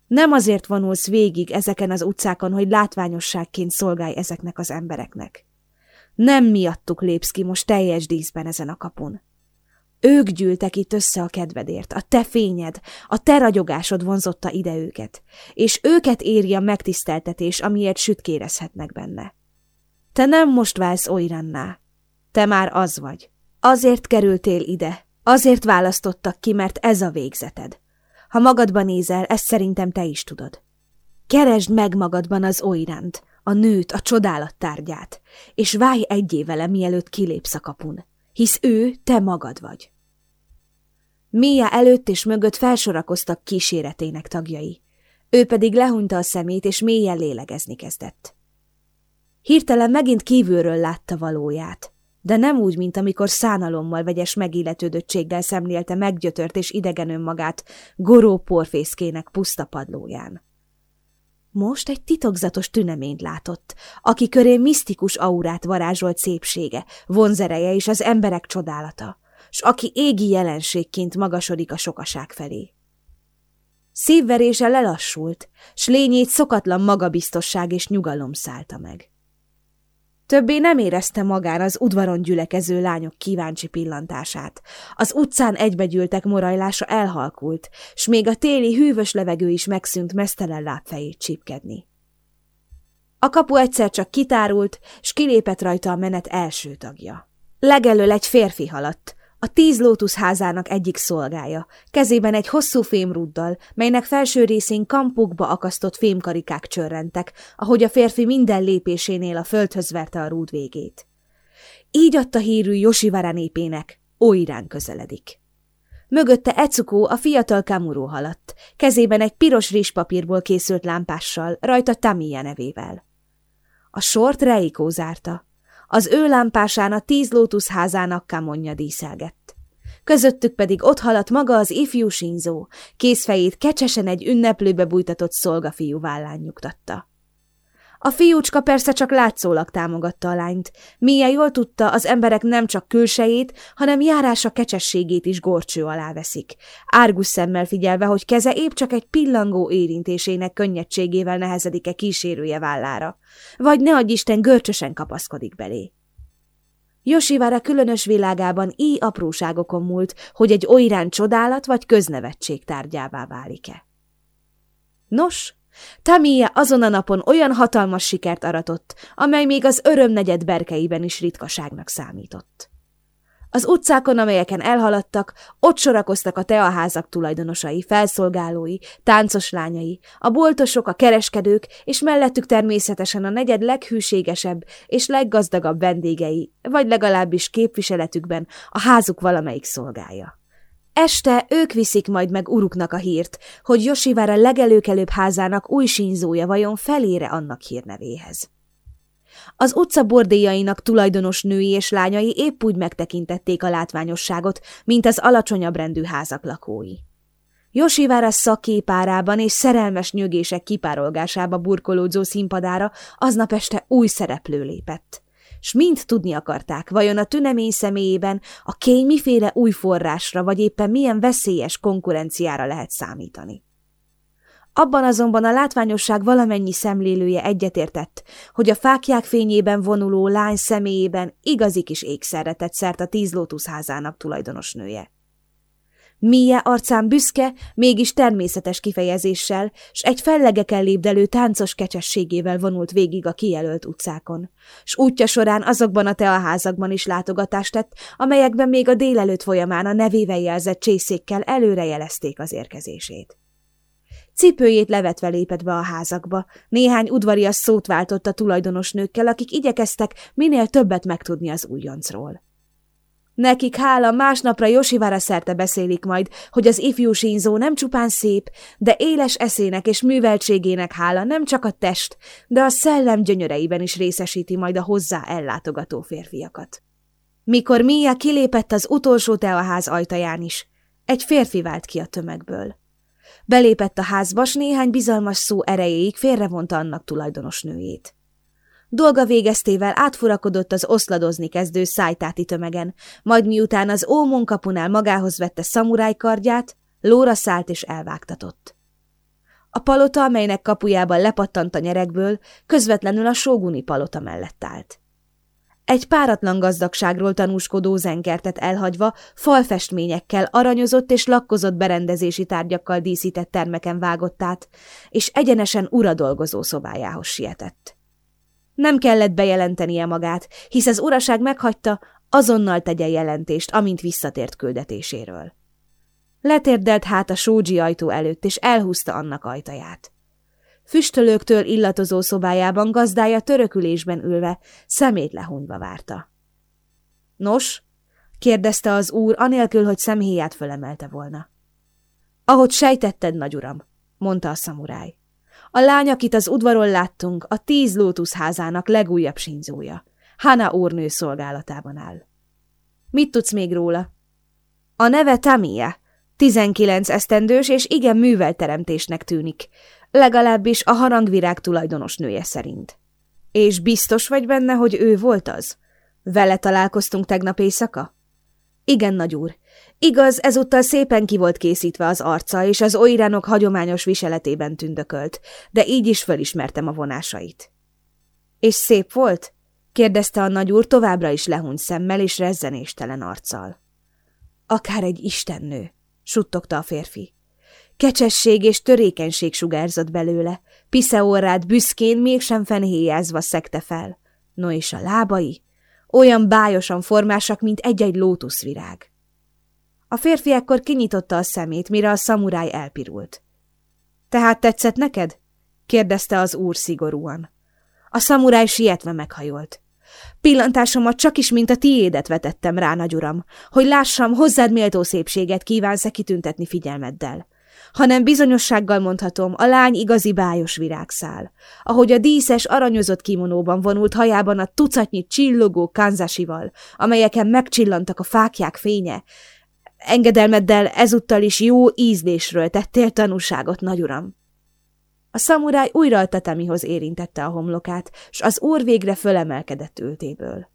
Nem azért vonulsz végig ezeken az utcákon, hogy látványosságként szolgálj ezeknek az embereknek. Nem miattuk lépsz ki most teljes díszben ezen a kapun. Ők gyűltek itt össze a kedvedért, a te fényed, a te ragyogásod vonzotta ide őket, és őket éri a megtiszteltetés, amiért sütkérezhetnek benne. Te nem most válsz olyranná, te már az vagy. Azért kerültél ide, azért választottak ki, mert ez a végzeted. Ha magadban nézel, ezt szerintem te is tudod. Keresd meg magadban az olyránt, a nőt, a csodálat tárgyát, és válj egyé vele, mielőtt kilépsz a kapun, hisz ő te magad vagy. Mia előtt és mögött felsorakoztak kíséretének tagjai. Ő pedig lehunta a szemét, és mélyen lélegezni kezdett. Hirtelen megint kívülről látta valóját, de nem úgy, mint amikor szánalommal vegyes megilletődöttséggel szemlélte meggyötört és idegen önmagát goró porfészkének puszta padlóján. Most egy titokzatos tüneményt látott, aki köré misztikus aurát varázsolt szépsége, vonzereje és az emberek csodálata, s aki égi jelenségként magasodik a sokaság felé. Szívverése lelassult, s lényét szokatlan magabiztosság és nyugalom szállta meg. Többé nem érezte magán az udvaron gyülekező lányok kíváncsi pillantását. Az utcán egybegyűltek morajlása elhalkult, s még a téli hűvös levegő is megszűnt mesztelen lábfejét csípkedni. A kapu egyszer csak kitárult, s kilépett rajta a menet első tagja. Legelől egy férfi haladt, a tíz lótuszházának egyik szolgája, kezében egy hosszú fémrúddal, melynek felső részén kampukba akasztott fémkarikák csörrentek, ahogy a férfi minden lépésénél a földhöz verte a rúd végét. Így adta hírű Josivara népének, Oirán közeledik. Mögötte Ecukó a fiatal Kamuró haladt, kezében egy piros rizspapírból készült lámpással, rajta Tamiya nevével. A sort Reikó zárta, az ő lámpásán a tíz lótuszházának kamonja díszelgett. Közöttük pedig ott haladt maga az ifjú sínzó, kézfejét kecsesen egy ünneplőbe bújtatott szolgafiú vállán nyugtatta. A fiúcska persze csak látszólag támogatta a lányt. Milyen jól tudta, az emberek nem csak külsejét, hanem járása kecsességét is gorcső alá veszik. Árgus szemmel figyelve, hogy keze épp csak egy pillangó érintésének könnyedségével nehezedik-e kísérője vállára. Vagy ne adj Isten görcsösen kapaszkodik belé. Josivára különös világában így apróságokon múlt, hogy egy olyrán csodálat vagy köznevetség tárgyává válik-e. Nos, Tamia azon a napon olyan hatalmas sikert aratott, amely még az örömnegyed berkeiben is ritkaságnak számított. Az utcákon, amelyeken elhaladtak, ott sorakoztak a teaházak tulajdonosai, felszolgálói, táncos lányai, a boltosok, a kereskedők, és mellettük természetesen a negyed leghűségesebb és leggazdagabb vendégei, vagy legalábbis képviseletükben a házuk valamelyik szolgája. Este ők viszik majd meg uruknak a hírt, hogy Josivára legelőkelőbb házának új sínzója vajon felére annak hírnevéhez. Az utca bordéjainak tulajdonos női és lányai épp úgy megtekintették a látványosságot, mint az alacsonyabb rendű házak lakói. Josivára szakképárában és szerelmes nyögések kipárolgásába burkolódzó színpadára aznap este új szereplő lépett s mind tudni akarták, vajon a tünemény személyében a kény miféle új forrásra, vagy éppen milyen veszélyes konkurenciára lehet számítani. Abban azonban a látványosság valamennyi szemlélője egyetértett, hogy a fákják fényében vonuló lány személyében igazi kis ékszerre tett szert a tíz lótuszházának tulajdonos Mia arcán büszke, mégis természetes kifejezéssel, s egy fellegeken lépdelő táncos kecsességével vonult végig a kijelölt utcákon. S útja során azokban a teaházakban is látogatást tett, amelyekben még a délelőtt folyamán a nevével jelzett csészékkel előrejelezték az érkezését. Cipőjét levetve lépett be a házakba. Néhány udvarias szót váltott a tulajdonos nőkkel, akik igyekeztek minél többet megtudni az újoncról. Nekik hála másnapra Josivára szerte beszélik majd, hogy az ifjú sínzó nem csupán szép, de éles eszének és műveltségének hála nem csak a test, de a szellem gyönyöreiben is részesíti majd a hozzá ellátogató férfiakat. Mikor Mia kilépett az utolsó teaház ajtaján is, egy férfi vált ki a tömegből. Belépett a házba, s néhány bizalmas szó erejéig félrevonta annak tulajdonos nőjét. Dolga végeztével átfurakodott az oszladozni kezdő szájtáti tömegen, majd miután az ómon kapunál magához vette szamuráj kardját, lóra szállt és elvágtatott. A palota, amelynek kapujában lepattant a nyerekből, közvetlenül a sóguni palota mellett állt. Egy páratlan gazdagságról tanúskodó zenkertet elhagyva, falfestményekkel, aranyozott és lakkozott berendezési tárgyakkal díszített termeken vágott át, és egyenesen uradolgozó szobájához sietett. Nem kellett bejelentenie magát, hisz az uraság meghagyta, azonnal tegye jelentést, amint visszatért küldetéséről. Letérdelt hát a sógyi ajtó előtt, és elhúzta annak ajtaját. Füstölőktől illatozó szobájában gazdája törökülésben ülve, szemét lehunyva várta. Nos? kérdezte az úr, anélkül, hogy szemhéját fölemelte volna. Ahogy sejtetted, nagyuram, mondta a szamuráj. A lány, akit az udvaron láttunk, a tíz lótuszházának legújabb sinzója. Hana úrnő szolgálatában áll. Mit tudsz még róla? A neve Tamia, tizenkilenc esztendős és igen művelteremtésnek tűnik, legalábbis a harangvirág tulajdonos nője szerint. És biztos vagy benne, hogy ő volt az? Vele találkoztunk tegnap éjszaka? Igen, nagyúr. Igaz, ezúttal szépen ki volt készítve az arca, és az oiránok hagyományos viseletében tündökölt, de így is fölismertem a vonásait. És szép volt? kérdezte a nagyúr továbbra is lehúny szemmel és rezzenéstelen arccal. Akár egy istennő, suttogta a férfi. Kecsesség és törékenység sugárzott belőle, piszeorrát büszkén mégsem fenhéjázva szekte fel. No és a lábai? Olyan bájosan formásak, mint egy-egy lótuszvirág. A férfi ekkor kinyitotta a szemét, mire a szamuráj elpirult. – Tehát tetszett neked? – kérdezte az úr szigorúan. A szamuráj sietve meghajolt. Pillantásomat csak is, mint a tiédet vetettem rá, nagyuram, hogy lássam, hozzád méltó szépséget kívánsz-e kitüntetni figyelmeddel hanem bizonyossággal mondhatom, a lány igazi bájos virágszál. Ahogy a díszes, aranyozott kimonóban vonult hajában a tucatnyi csillogó kanzasival, amelyeken megcsillantak a fákják fénye, engedelmeddel ezúttal is jó ízlésről tettél tanúságot, nagyuram. A szamuráj újra a tetemihoz érintette a homlokát, s az úr végre fölemelkedett ültéből.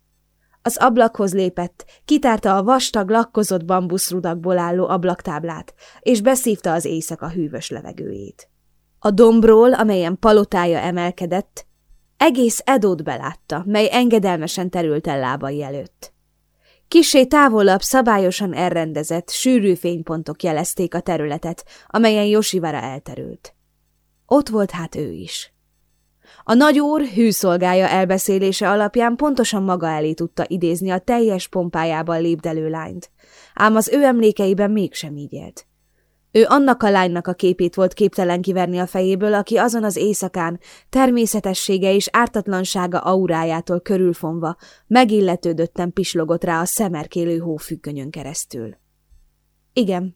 Az ablakhoz lépett, kitárta a vastag, lakkozott bambuszrudakból álló ablaktáblát, és beszívta az éjszaka hűvös levegőjét. A dombról, amelyen palotája emelkedett, egész Edót belátta, mely engedelmesen terült el lábai előtt. Kisé távolabb szabályosan elrendezett, sűrű fénypontok jelezték a területet, amelyen Josivara elterült. Ott volt hát ő is. A nagyúr hűszolgája elbeszélése alapján pontosan maga elé tudta idézni a teljes pompájában lépdelő lányt, ám az ő emlékeiben mégsem így élt. Ő annak a lánynak a képét volt képtelen kiverni a fejéből, aki azon az éjszakán természetessége és ártatlansága aurájától körülfonva megilletődötten pislogott rá a szemerkélő hófüggönyön keresztül. Igen,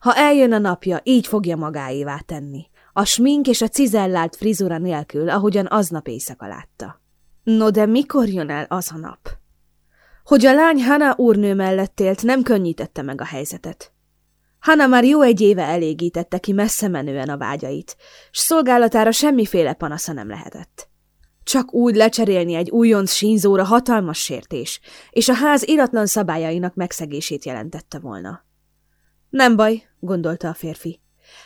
ha eljön a napja, így fogja magáévá tenni a smink és a cizellált frizura nélkül, ahogyan aznap éjszaka látta. No de mikor jön el az a nap? Hogy a lány Hana úrnő mellett élt, nem könnyítette meg a helyzetet. Hana már jó egy éve elégítette ki messze menően a vágyait, s szolgálatára semmiféle panasza nem lehetett. Csak úgy lecserélni egy újonc sínzóra hatalmas sértés, és a ház iratlan szabályainak megszegését jelentette volna. Nem baj, gondolta a férfi.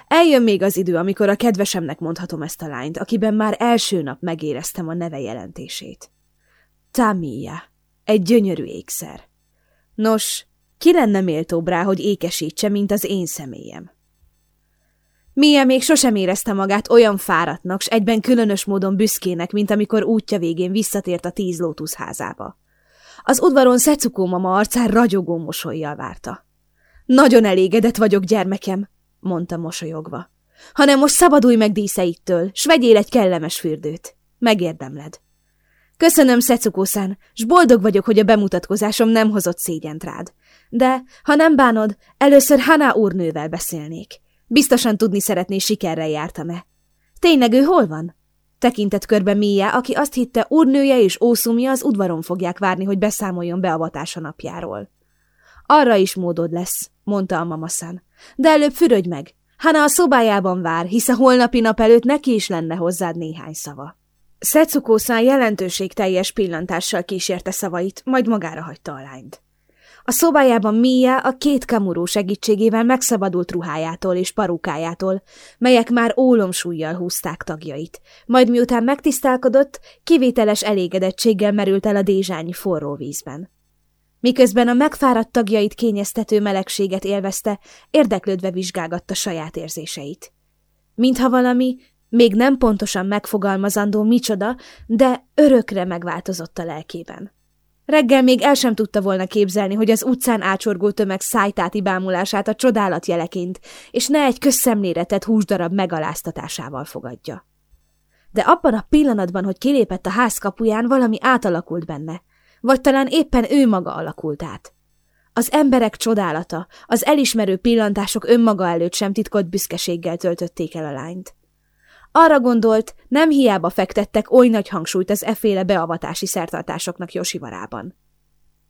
Eljön még az idő, amikor a kedvesemnek mondhatom ezt a lányt, akiben már első nap megéreztem a neve jelentését. Tamia, egy gyönyörű ékszer. Nos, Ki lenne méltóbb rá, hogy ékesítse, mint az én személyem? Mia még sosem érezte magát olyan fáradtnak, s egyben különös módon büszkének, mint amikor útja végén visszatért a tíz lótusz házába. Az udvaron Szecukó mama arcán ragyogó mosolyjal várta. Nagyon elégedett vagyok, gyermekem, mondta mosolyogva. Hanem most szabadulj meg díszeittől, s vegyél egy kellemes fürdőt. Megérdemled. Köszönöm, Szecukószán, s boldog vagyok, hogy a bemutatkozásom nem hozott szégyent rád. De, ha nem bánod, először Hana úrnővel beszélnék. Biztosan tudni szeretné, sikerrel jártam-e. Tényleg ő hol van? Tekintett körbe Mia, aki azt hitte, úrnője és Ószumia az udvaron fogják várni, hogy beszámoljon beavatása napjáról. Arra is módod lesz, mondta a mamaszán. De előbb fürödj meg. Hana a szobájában vár, hisz a holnapi nap előtt neki is lenne hozzád néhány szava. Szecukószán jelentőségteljes pillantással kísérte szavait, majd magára hagyta a lányt. A szobájában Mia a két kamuró segítségével megszabadult ruhájától és parukájától, melyek már ólomsúlyjal húzták tagjait. Majd miután megtisztálkodott, kivételes elégedettséggel merült el a dézsányi forró vízben. Miközben a megfáradt tagjait kényeztető melegséget élvezte, érdeklődve vizsgálgatta saját érzéseit. Mintha valami, még nem pontosan megfogalmazandó micsoda, de örökre megváltozott a lelkében. Reggel még el sem tudta volna képzelni, hogy az utcán ácsorgó tömeg szájtáti bámulását a csodálat jeleként, és ne egy közszemléretet húsdarab megaláztatásával fogadja. De abban a pillanatban, hogy kilépett a ház kapuján, valami átalakult benne, vagy talán éppen ő maga alakult át. Az emberek csodálata, az elismerő pillantások önmaga előtt sem titkolt büszkeséggel töltötték el a lányt. Arra gondolt, nem hiába fektettek oly nagy hangsúlyt az efféle beavatási szertartásoknak Josivarában.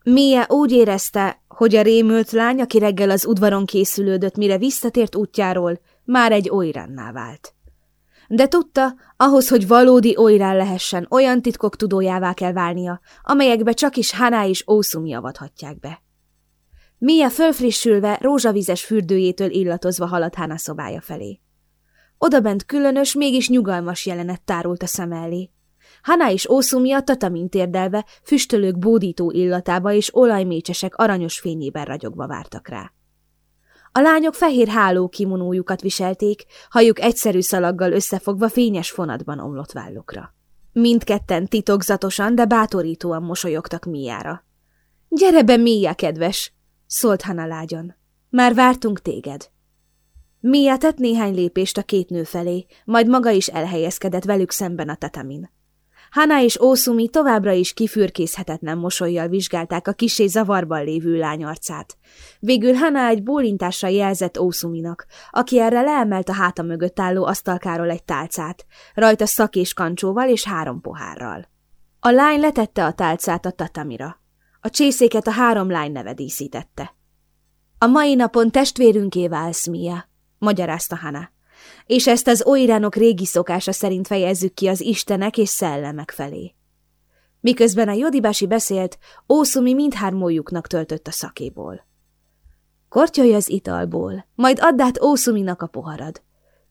Mia úgy érezte, hogy a rémült lány, aki reggel az udvaron készülődött, mire visszatért útjáról, már egy olyranná vált. De tudta, ahhoz, hogy valódi olyrán lehessen, olyan titkok tudójává kell válnia, amelyekbe csak is Haná és Ószumi avathatják be. Mia fölfrissülve, rózsavizes fürdőjétől illatozva haladt Hana szobája felé. Odabent különös, mégis nyugalmas jelenet tárult a szem elé. Hana és Ószumi a tatamin térdelve, füstölők bódító illatába és olajmécsesek aranyos fényében ragyogva vártak rá. A lányok fehér háló kimonójukat viselték, hajuk egyszerű szalaggal összefogva fényes fonatban omlott vállukra. Mindketten titokzatosan, de bátorítóan mosolyogtak Miára. – Gyere be, Mia, kedves! – szólt Hana lágyan. – Már vártunk téged. Mia tett néhány lépést a két nő felé, majd maga is elhelyezkedett velük szemben a tatamin. Hana és Ószumi továbbra is kifürkészhetetlen mosolyjal vizsgálták a kisé zavarban lévő lány arcát. Végül Hana egy bólintással jelzett Ószuminak, aki erre leemelt a háta mögött álló asztalkáról egy tálcát, rajta szak és kancsóval és három pohárral. A lány letette a tálcát a tatamira. A csészéket a három lány neve díszítette. A mai napon testvérünké válsz, Mia, magyarázta Hana. És ezt az oiránok régi szokása szerint fejezzük ki az istenek és szellemek felé. Miközben a Jodibási beszélt, Ószumi mindhármójuknak töltött a szakéból. Kortyolj az italból, majd add át Ószuminak a poharad.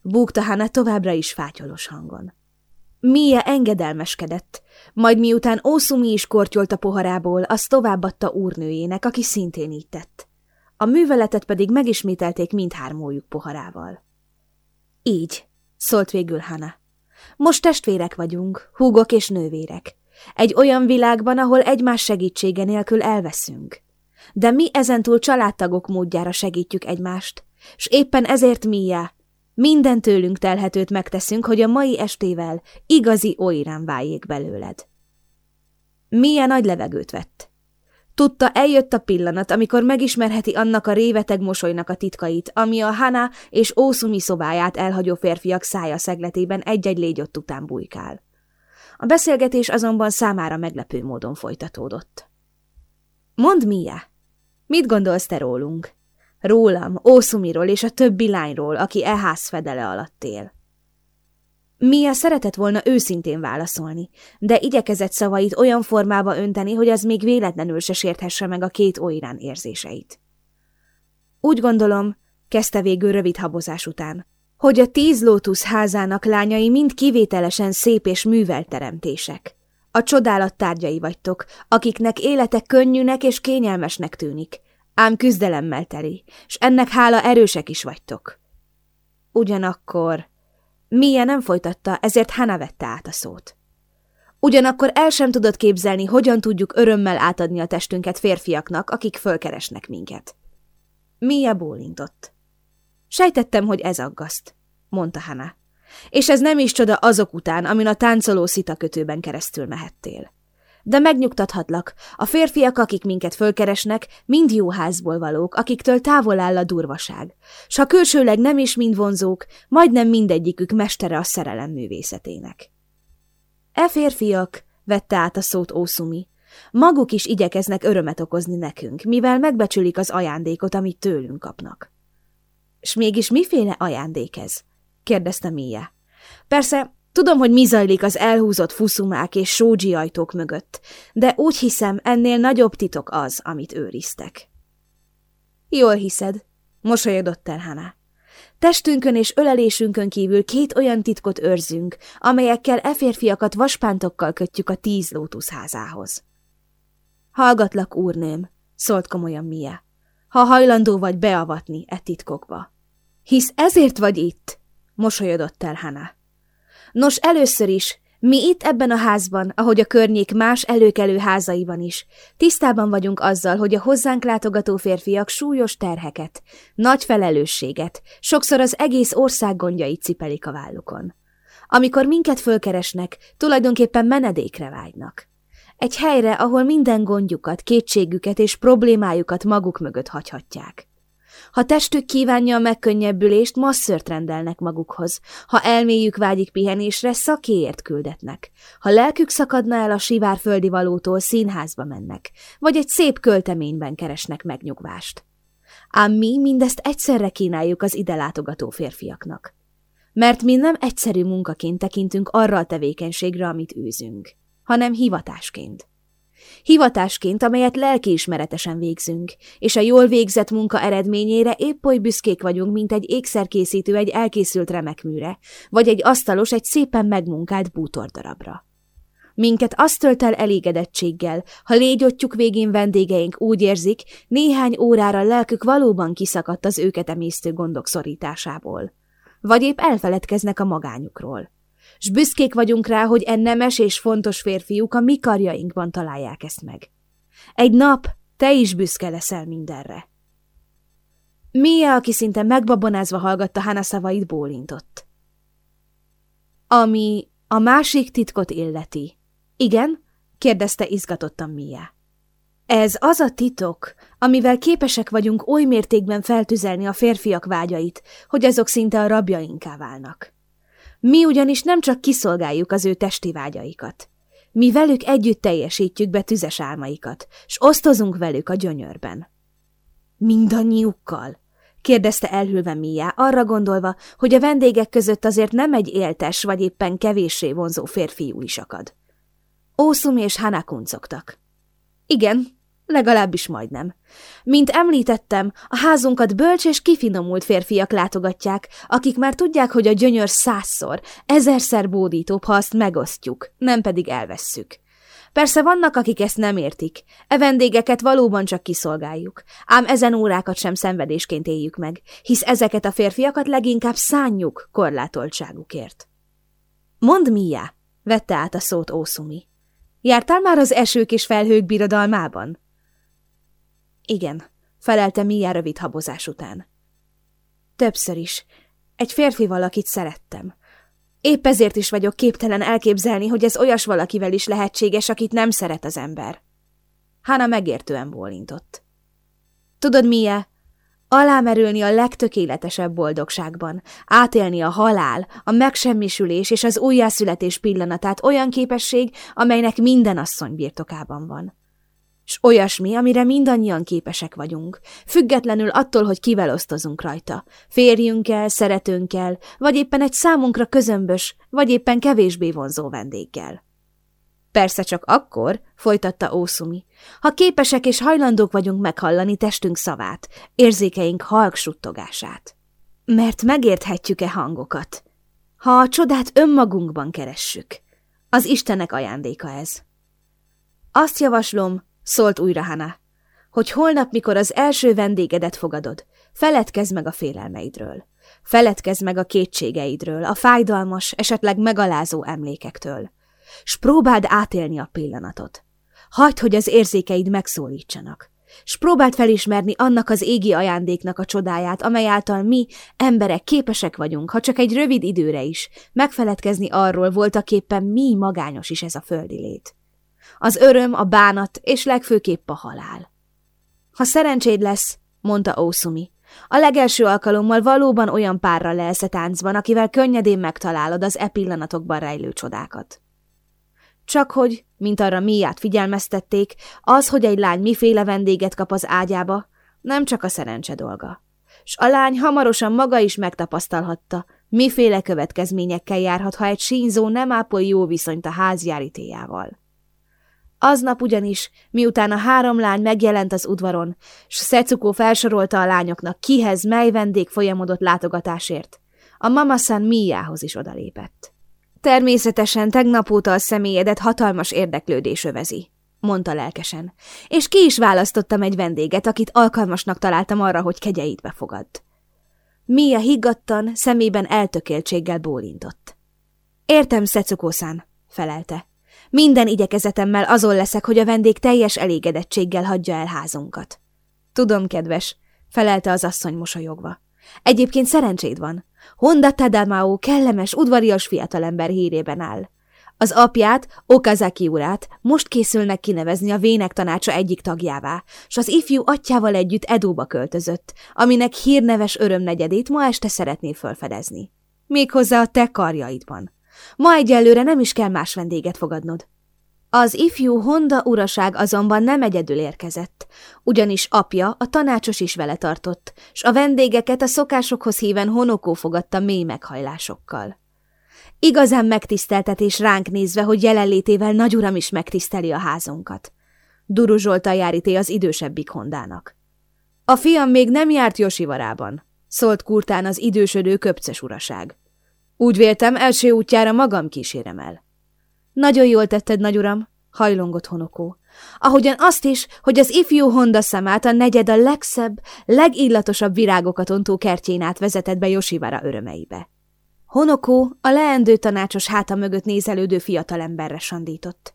Búgta Hana továbbra is fátyolos hangon. Mia engedelmeskedett, majd miután Ószumi is kortyolt a poharából, azt továbbadta úrnőjének, aki szintén így tett. A műveletet pedig megismételték mindhármójuk poharával. Így, szólt végül Hana. Most testvérek vagyunk, húgok és nővérek. Egy olyan világban, ahol egymás segítsége nélkül elveszünk. De mi ezentúl családtagok módjára segítjük egymást, s éppen ezért Mia, minden tőlünk telhetőt megteszünk, hogy a mai estével igazi oirán váljék belőled. Mia nagy levegőt vett. Tudta, eljött a pillanat, amikor megismerheti annak a réveteg mosolynak a titkait, ami a Hana és Ószumi szobáját elhagyó férfiak szája szegletében egy-egy légyott után bujkál. A beszélgetés azonban számára meglepő módon folytatódott. Mondd, Mia, mit gondolsz te rólunk? Rólam, Ószumiról és a többi lányról, aki e ház fedele alatt él. Mia szeretett volna őszintén válaszolni, de igyekezett szavait olyan formába önteni, hogy az még véletlenül se sérthesse meg a két oirán érzéseit. Úgy gondolom, kezdte végül rövid habozás után, hogy a tíz lótusz házának lányai mind kivételesen szép és művelt teremtések. A csodálat tárgyai vagytok, akiknek élete könnyűnek és kényelmesnek tűnik, ám küzdelemmel teli, s ennek hála erősek is vagytok. Ugyanakkor Mia nem folytatta, ezért Hana vette át a szót. Ugyanakkor el sem tudod képzelni, hogyan tudjuk örömmel átadni a testünket férfiaknak, akik fölkeresnek minket. Mia bólintott. Sejtettem, hogy ez aggaszt, mondta Hana. És ez nem is csoda azok után, amin a táncoló szitakötőben keresztül mehettél. De megnyugtathatlak, a férfiak, akik minket fölkeresnek, mind jó házból valók, akiktől távol áll a durvaság. S ha külsőleg nem is mind vonzók, majdnem mindegyikük mestere a szerelem művészetének. E férfiak, vette át a szót Ószumi, maguk is igyekeznek örömet okozni nekünk, mivel megbecsülik az ajándékot, amit tőlünk kapnak. S mégis miféle ajándék ez? kérdezte Mia. Persze, tudom, hogy mi zajlik az elhúzott fuszumák és sógyi ajtók mögött, de úgy hiszem, ennél nagyobb titok az, amit őriztek. Jól hiszed, mosolyodott el Hana. Testünkön és ölelésünkön kívül két olyan titkot őrzünk, amelyekkel e férfiakat vaspántokkal kötjük a tíz lótuszházához. Hallgatlak, úrnőm, szólt komolyan Mia, ha hajlandó vagy beavatni e titkokba. Hisz ezért vagy itt, mosolyodott el Hana. Nos, először is, mi itt ebben a házban, ahogy a környék más előkelő házaiban is, tisztában vagyunk azzal, hogy a hozzánk látogató férfiak súlyos terheket, nagy felelősséget, sokszor az egész ország gondjait cipelik a vállukon. Amikor minket fölkeresnek, tulajdonképpen menedékre vágynak. Egy helyre, ahol minden gondjukat, kétségüket és problémájukat maguk mögött hagyhatják. Ha testük kívánja a megkönnyebbülést, masszört rendelnek magukhoz. Ha elméjük vágyik pihenésre, szakéért küldetnek. Ha lelkük szakadna el a sivárföldi valótól, színházba mennek, vagy egy szép költeményben keresnek megnyugvást. Ám mi mindezt egyszerre kínáljuk az ide látogató férfiaknak. Mert mi nem egyszerű munkaként tekintünk arra a tevékenységre, amit űzünk, hanem hivatásként. Hivatásként, amelyet lelkiismeretesen végzünk, és a jól végzett munka eredményére épp oly büszkék vagyunk, mint egy ékszerkészítő egy elkészült remekműre, vagy egy asztalos egy szépen megmunkált bútordarabra. Minket azt tölt el elégedettséggel, ha légyottyuk végén vendégeink úgy érzik, néhány órára lelkük valóban kiszakadt az őket emésztő gondok szorításából. Vagy épp elfeledkeznek a magányukról s büszkék vagyunk rá, hogy en nemes és fontos férfiuk a mi karjainkban találják ezt meg. Egy nap te is büszke leszel mindenre. Mia, aki szinte megbabonázva hallgatta Hana szavait, bólintott. Ami a másik titkot illeti. Igen? kérdezte izgatottan Mia. Ez az a titok, amivel képesek vagyunk oly mértékben feltüzelni a férfiak vágyait, hogy azok szinte a rabjainká válnak. Mi ugyanis nem csak kiszolgáljuk az ő testi vágyaikat. Mi velük együtt teljesítjük be tüzes álmaikat, s osztozunk velük a gyönyörben. Mindannyiukkal? kérdezte elhülve Mia, arra gondolva, hogy a vendégek között azért nem egy éltes vagy éppen kevéssé vonzó férfiú is akad. Ószum és Hana kuncogtak. Igen, Legalábbis majdnem. Mint említettem, a házunkat bölcs és kifinomult férfiak látogatják, akik már tudják, hogy a gyönyör százszor, ezerszer bódítóbb, ha azt megosztjuk, nem pedig elvesszük. Persze vannak, akik ezt nem értik. E vendégeket valóban csak kiszolgáljuk, ám ezen órákat sem szenvedésként éljük meg, hisz ezeket a férfiakat leginkább szánjuk korlátoltságukért. Mondd, Mia, vette át a szót Ószumi. Jártál már az esők és felhők birodalmában? Igen, felelte Mia rövid habozás után. Többször is. Egy férfi valakit szerettem. Épp ezért is vagyok képtelen elképzelni, hogy ez olyas valakivel is lehetséges, akit nem szeret az ember. Hána megértően bólintott. Tudod, Mia, alámerülni a legtökéletesebb boldogságban, átélni a halál, a megsemmisülés és az újjászületés pillanatát olyan képesség, amelynek minden asszony birtokában van s olyasmi, amire mindannyian képesek vagyunk, függetlenül attól, hogy kivel osztozunk rajta, férjünkkel, szeretőnkkel, vagy éppen egy számunkra közömbös, vagy éppen kevésbé vonzó vendéggel. Persze csak akkor, folytatta Ószumi, ha képesek és hajlandók vagyunk meghallani testünk szavát, érzékeink halk suttogását. Mert megérthetjük-e hangokat? Ha a csodát önmagunkban keressük. Az Istenek ajándéka ez. Azt javaslom, szólt újra Hana. hogy holnap, mikor az első vendégedet fogadod, feledkezz meg a félelmeidről. Feledkezz meg a kétségeidről, a fájdalmas, esetleg megalázó emlékektől. S próbáld átélni a pillanatot. Hagyd, hogy az érzékeid megszólítsanak. S próbáld felismerni annak az égi ajándéknak a csodáját, amely által mi, emberek képesek vagyunk, ha csak egy rövid időre is, megfeledkezni arról voltak éppen mi magányos is ez a földi lét. Az öröm, a bánat és legfőképp a halál. Ha szerencséd lesz, mondta Ószumi, a legelső alkalommal valóban olyan párra leelsz a táncban, akivel könnyedén megtalálod az e pillanatokban rejlő csodákat. Csak hogy, mint arra miát figyelmeztették, az, hogy egy lány miféle vendéget kap az ágyába, nem csak a szerencse dolga. S a lány hamarosan maga is megtapasztalhatta, miféle következményekkel járhat, ha egy sínzó nem ápol jó viszonyt a házjáritéjával. Aznap ugyanis, miután a három lány megjelent az udvaron, s Szecukó felsorolta a lányoknak, kihez mely vendég folyamodott látogatásért, a mamasan Miához is odalépett. Természetesen tegnap óta a személyedet hatalmas érdeklődés övezi, mondta lelkesen, és ki is választottam egy vendéget, akit alkalmasnak találtam arra, hogy kegyeit befogadd. Mia higgadtan, szemében eltökéltséggel bólintott. Értem, Szecukószán, felelte. Minden igyekezetemmel azon leszek, hogy a vendég teljes elégedettséggel hagyja el házunkat. Tudom, kedves, felelte az asszony mosolyogva. Egyébként szerencséd van. Honda Tadamao kellemes, udvarias fiatalember hírében áll. Az apját, Okazaki urát most készülnek kinevezni a vének tanácsa egyik tagjává, s az ifjú atyával együtt Edóba költözött, aminek hírneves örömnegyedét ma este szeretné felfedezni. Méghozzá a te karjaidban. Ma egyelőre nem is kell más vendéget fogadnod. Az ifjú Honda uraság azonban nem egyedül érkezett, ugyanis apja, a tanácsos is vele tartott, s a vendégeket a szokásokhoz híven Honokó fogadta mély meghajlásokkal. Igazán megtiszteltetés ránk nézve, hogy jelenlétével nagyuram is megtiszteli a házunkat. Duruzsolta Járité az idősebbik Hondának. A fiam még nem járt Josivarában, szólt kurtán az idősödő köpces uraság. Úgy véltem, első útjára magam kísérem el. Nagyon jól tetted, nagyuram, hajlongott Honokó. Ahogyan azt is, hogy az ifjú Honda szemát a negyed a legszebb, legillatosabb virágokat ontó kertjén át vezetett be Josivara örömeibe. Honokó a leendő tanácsos háta mögött nézelődő fiatalemberre sandított.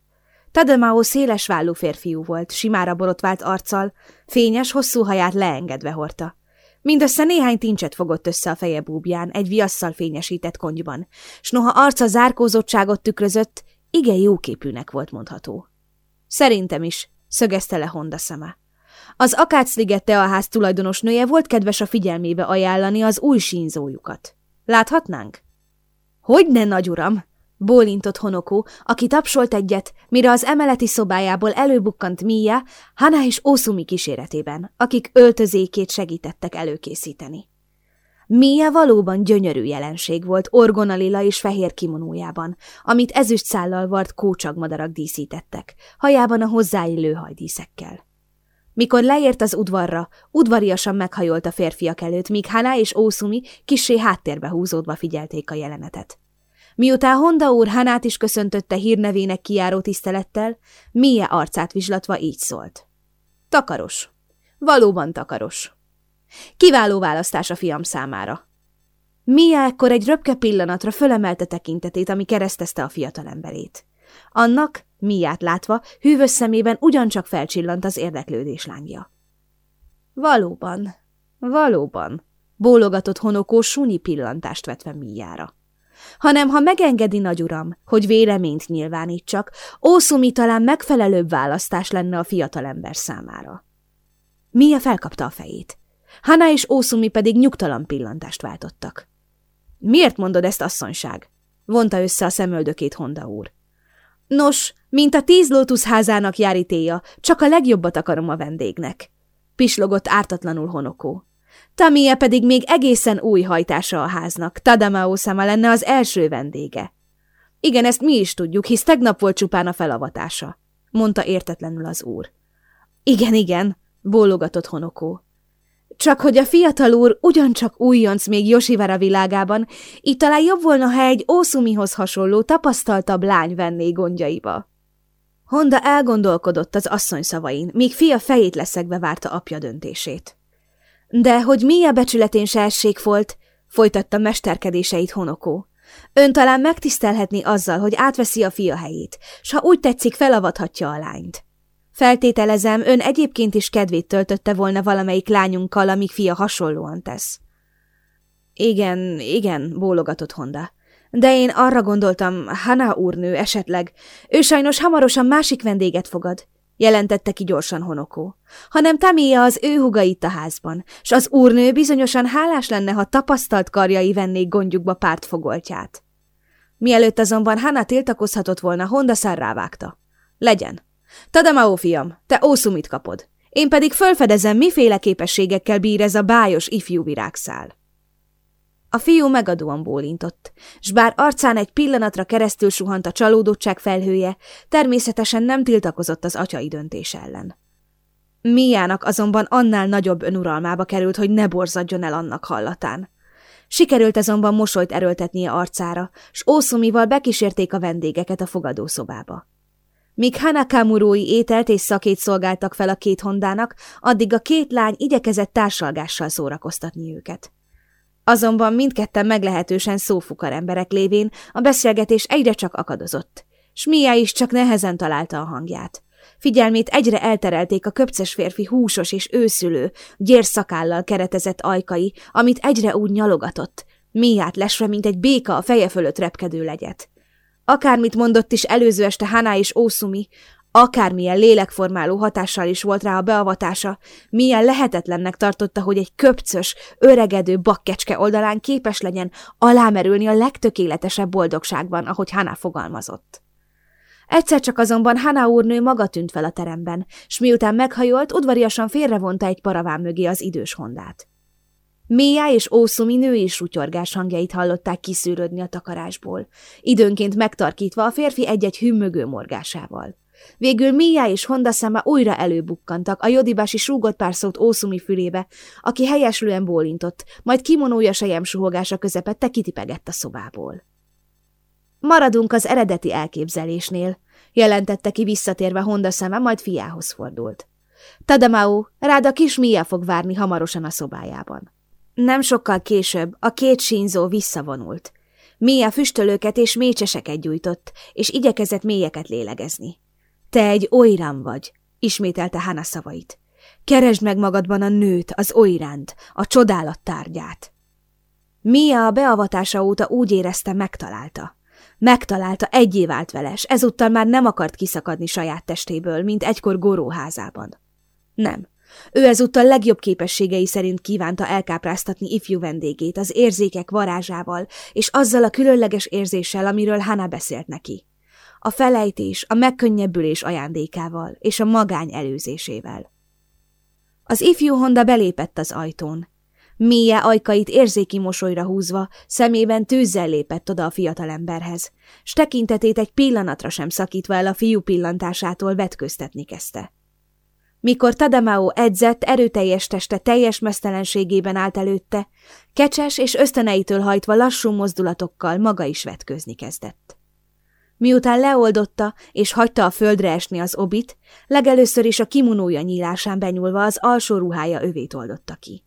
Tadamao széles vállú férfiú volt, simára borotvált arccal, fényes, hosszú haját leengedve hordta. Mindössze néhány tincset fogott össze a feje búbján egy viasszal fényesített konyban, s noha arca zárkózottságot tükrözött, igen jóképűnek volt mondható. Szerintem is, szögezte le Honda szeme. Az Akácliget teaház tulajdonos nője volt kedves a figyelmébe ajánlani az új sínzójukat. Láthatnánk? Hogyne, nagy uram! Bólintott Honokó, aki tapsolt egyet, mire az emeleti szobájából előbukkant Mia, Hana és Ószumi kíséretében, akik öltözékét segítettek előkészíteni. Mia valóban gyönyörű jelenség volt orgonalila és fehér kimonójában, amit ezüst szállal vart kócsagmadarak díszítettek, hajában a hozzáillő hajdíszekkel. Mikor leért az udvarra, udvariasan meghajolt a férfiak előtt, míg Hana és Ószumi kissé háttérbe húzódva figyelték a jelenetet. Miután Honda úr Hanát is köszöntötte hírnevének kiáró tisztelettel, Mia arcát vizslatva így szólt. Takaros. Valóban takaros. Kiváló választás a fiam számára. Mia ekkor egy röpke pillanatra fölemelte tekintetét, ami keresztezte a fiatalemberét. Annak, Miát látva, hűvös szemében ugyancsak felcsillant az érdeklődés lángja. Valóban, valóban, bólogatott Honokó súnyi pillantást vetve Miára. Hanem ha megengedi nagyuram, hogy véleményt nyilvánítsak, Ószumi talán megfelelőbb választás lenne a fiatalember számára. Mia felkapta a fejét. Hana és Ószumi pedig nyugtalan pillantást váltottak. Miért mondod ezt, asszonyság? vonta össze a szemöldökét Honda úr. Nos, mint a tíz lótuszházának járítéja, csak a legjobbat akarom a vendégnek. Pislogott ártatlanul Honokó. Tamia pedig még egészen új hajtása a háznak, Tadamao szama lenne az első vendége. Igen, ezt mi is tudjuk, hisz tegnap volt csupán a felavatása, mondta értetlenül az úr. Igen, igen, bólogatott Honokó. Csak hogy a fiatal úr ugyancsak újonc még Josivara világában, így talán jobb volna, ha egy Ószumihoz hasonló, tapasztaltabb lány venné gondjaiba. Honda elgondolkodott az asszony szavain, míg fia fejét leszegve várta apja döntését. De hogy a becsületén se volt, folytatta mesterkedéseit Honokó. Ön talán megtisztelhetni azzal, hogy átveszi a fia helyét, s ha úgy tetszik, felavathatja a lányt. Feltételezem, ön egyébként is kedvét töltötte volna valamelyik lányunkkal, amíg fia hasonlóan tesz. Igen, igen, bólogatott Honda. De én arra gondoltam, Hana úrnő esetleg. Ő sajnos hamarosan másik vendéget fogad, jelentette ki gyorsan Honokó. Hanem Tamia az ő huga itt a házban, s az úrnő bizonyosan hálás lenne, ha tapasztalt karjai vennék gondjukba pártfogoltját. Mielőtt azonban Hana tiltakozhatott volna, Honda szár rávágta. Legyen. Tadamao fiam, te ószumit kapod. Én pedig fölfedezem, miféle képességekkel bír ez a bájos ifjú virágszál. A fiú megadóan bólintott, s bár arcán egy pillanatra keresztül suhant a csalódottság felhője, természetesen nem tiltakozott az atyai döntés ellen. Miának azonban annál nagyobb önuralmába került, hogy ne borzadjon el annak hallatán. Sikerült azonban mosolyt erőltetnie arcára, s ószumival bekísérték a vendégeket a fogadószobába. Míg Hanakamurói ételt és szakét szolgáltak fel a két hondának, addig a két lány igyekezett társalgással szórakoztatni őket. Azonban mindketten meglehetősen szófukar emberek lévén a beszélgetés egyre csak akadozott. Smia is csak nehezen találta a hangját. Figyelmét egyre elterelték a köpces férfi húsos és őszülő, gyérszakállal keretezett ajkai, amit egyre úgy nyalogatott, Miát lesve, mint egy béka a feje fölött repkedő legyet. Akármit mondott is előző este Hana és Ószumi, Akármilyen lélekformáló hatással is volt rá a beavatása, milyen lehetetlennek tartotta, hogy egy köpcös, öregedő bakkecske oldalán képes legyen alámerülni a legtökéletesebb boldogságban, ahogy Hana fogalmazott. Egyszer csak azonban Hana úrnő maga tűnt fel a teremben, s miután meghajolt, udvariasan félrevonta egy paraván mögé az idős hondát. Mia és Ószumi női sutyorgás hangjait hallották kiszűrődni a takarásból, időnként megtarkítva a férfi egy-egy hümmögő morgásával. Végül Mia és Honda szeme újra előbukkantak, a jodibási súgott pár szót Ószumi fülébe, aki helyeslően bólintott, majd kimonója sejem suhogása közepette kitipegett a szobából. Maradunk az eredeti elképzelésnél, jelentette ki visszatérve Honda szeme, majd fiához fordult. Tadamau, rád a kis Mia fog várni hamarosan a szobájában. Nem sokkal később a két sínzó visszavonult. Mia füstölőket és mécseseket gyújtott, és igyekezett mélyeket lélegezni. Te egy oirán vagy, ismételte Hana szavait. Keresd meg magadban a nőt, az oiránt, a csodálat tárgyát. Mia a beavatása óta úgy érezte, megtalálta. Megtalálta, egyé vált vele, s ezúttal már nem akart kiszakadni saját testéből, mint egykor góróházában. Nem. Ő ezúttal legjobb képességei szerint kívánta elkápráztatni ifjú vendégét az érzékek varázsával és azzal a különleges érzéssel, amiről Hana beszélt neki a felejtés, a megkönnyebbülés ajándékával és a magány előzésével. Az ifjú Honda belépett az ajtón. Mie ajkait érzéki mosolyra húzva, szemében tűzzel lépett oda a fiatalemberhez, s tekintetét egy pillanatra sem szakítva el a fiú pillantásától vetköztetni kezdte. Mikor Tadamao edzett, erőteljes teste teljes mesztelenségében állt előtte, kecses és ösztöneitől hajtva lassú mozdulatokkal maga is vetközni kezdett. Miután leoldotta és hagyta a földre esni az obit, legelőször is a kimunója nyílásán benyúlva az alsó ruhája övét oldotta ki.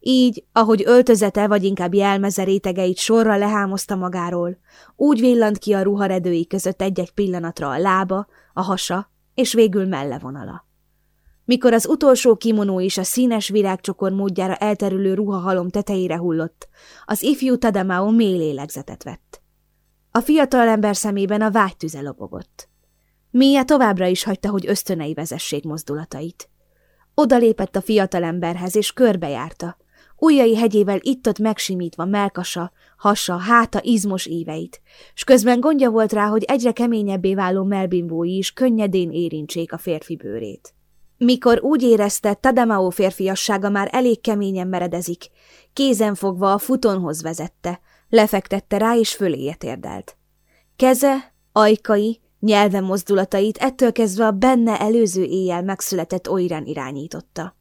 Így, ahogy öltözete vagy inkább jelmeze rétegeit sorra lehámozta magáról, úgy villant ki a ruharedői között egy-egy pillanatra a lába, a hasa és végül mellevonala. Mikor az utolsó kimonó is a színes virágcsokor módjára elterülő ruhahalom tetejére hullott, az ifjú Tadamao mély lélegzetet vett. A fiatal ember szemében a vágytüze lobogott. Mia továbbra is hagyta, hogy ösztönei vezessék mozdulatait. Oda lépett a fiatal emberhez, és körbejárta, ujjai hegyével itt-ott megsimítva melkasa, hasa, háta izmos íveit, s közben gondja volt rá, hogy egyre keményebbé váló melbimbói is könnyedén érintsék a férfi bőrét. Mikor úgy érezte, Tadamao férfiassága már elég keményen meredezik, kézen fogva a futonhoz vezette, Lefektette rá, és föléje térdelt. Keze, ajkai, nyelve mozdulatait ettől kezdve a benne előző éjjel megszületett oirán irányította.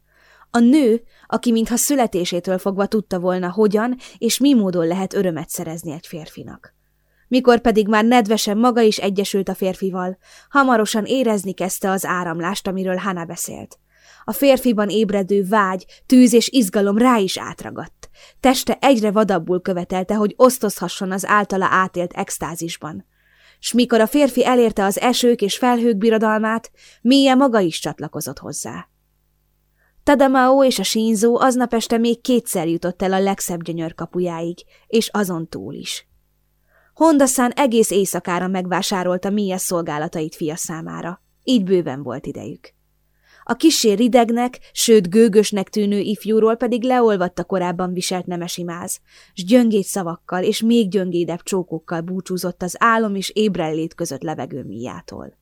A nő, aki mintha születésétől fogva tudta volna, hogyan és mi módon lehet örömet szerezni egy férfinak. Mikor pedig már nedvesen maga is egyesült a férfival, hamarosan érezni kezdte az áramlást, amiről Hana beszélt. A férfiban ébredő vágy, tűz és izgalom rá is átragadt. Teste egyre vadabbul követelte, hogy osztozhasson az általa átélt extázisban. S mikor a férfi elérte az esők és felhők birodalmát, Mia maga is csatlakozott hozzá. Tadamao és a sínzó aznap este még kétszer jutott el a legszebb gyönyörkapujáig, és azon túl is. Hondaszán egész éjszakára megvásárolta Mia szolgálatait fia számára. Így bőven volt idejük. A kisé ridegnek, sőt gőgösnek tűnő ifjúról pedig leolvadt a korábban viselt nemesimáz, s gyöngéd szavakkal és még gyöngédebb csókokkal búcsúzott az álom és ébrellét között levegő Miától.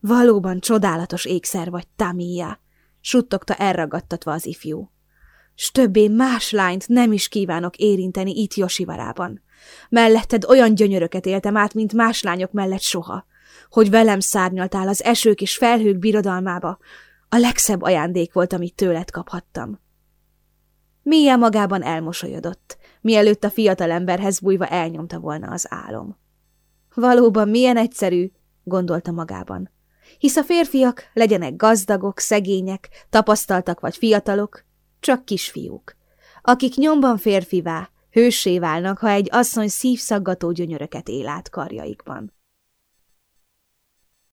Valóban csodálatos ékszer vagy, Tamia, suttogta elragadtatva az ifjú. S többé más lányt nem is kívánok érinteni itt Josivarában. Melletted olyan gyönyöröket éltem át, mint más lányok mellett soha. Hogy velem szárnyaltál az esők és felhők birodalmába, a legszebb ajándék volt, amit tőled kaphattam. Mia magában elmosolyodott, mielőtt a fiatalemberhez bújva elnyomta volna az álom. Valóban milyen egyszerű, gondolta magában. Hisz a férfiak, legyenek gazdagok, szegények, tapasztaltak vagy fiatalok, csak kisfiúk, akik nyomban férfivá, hőssé válnak, ha egy asszony szívszaggató gyönyöröket él át karjaikban.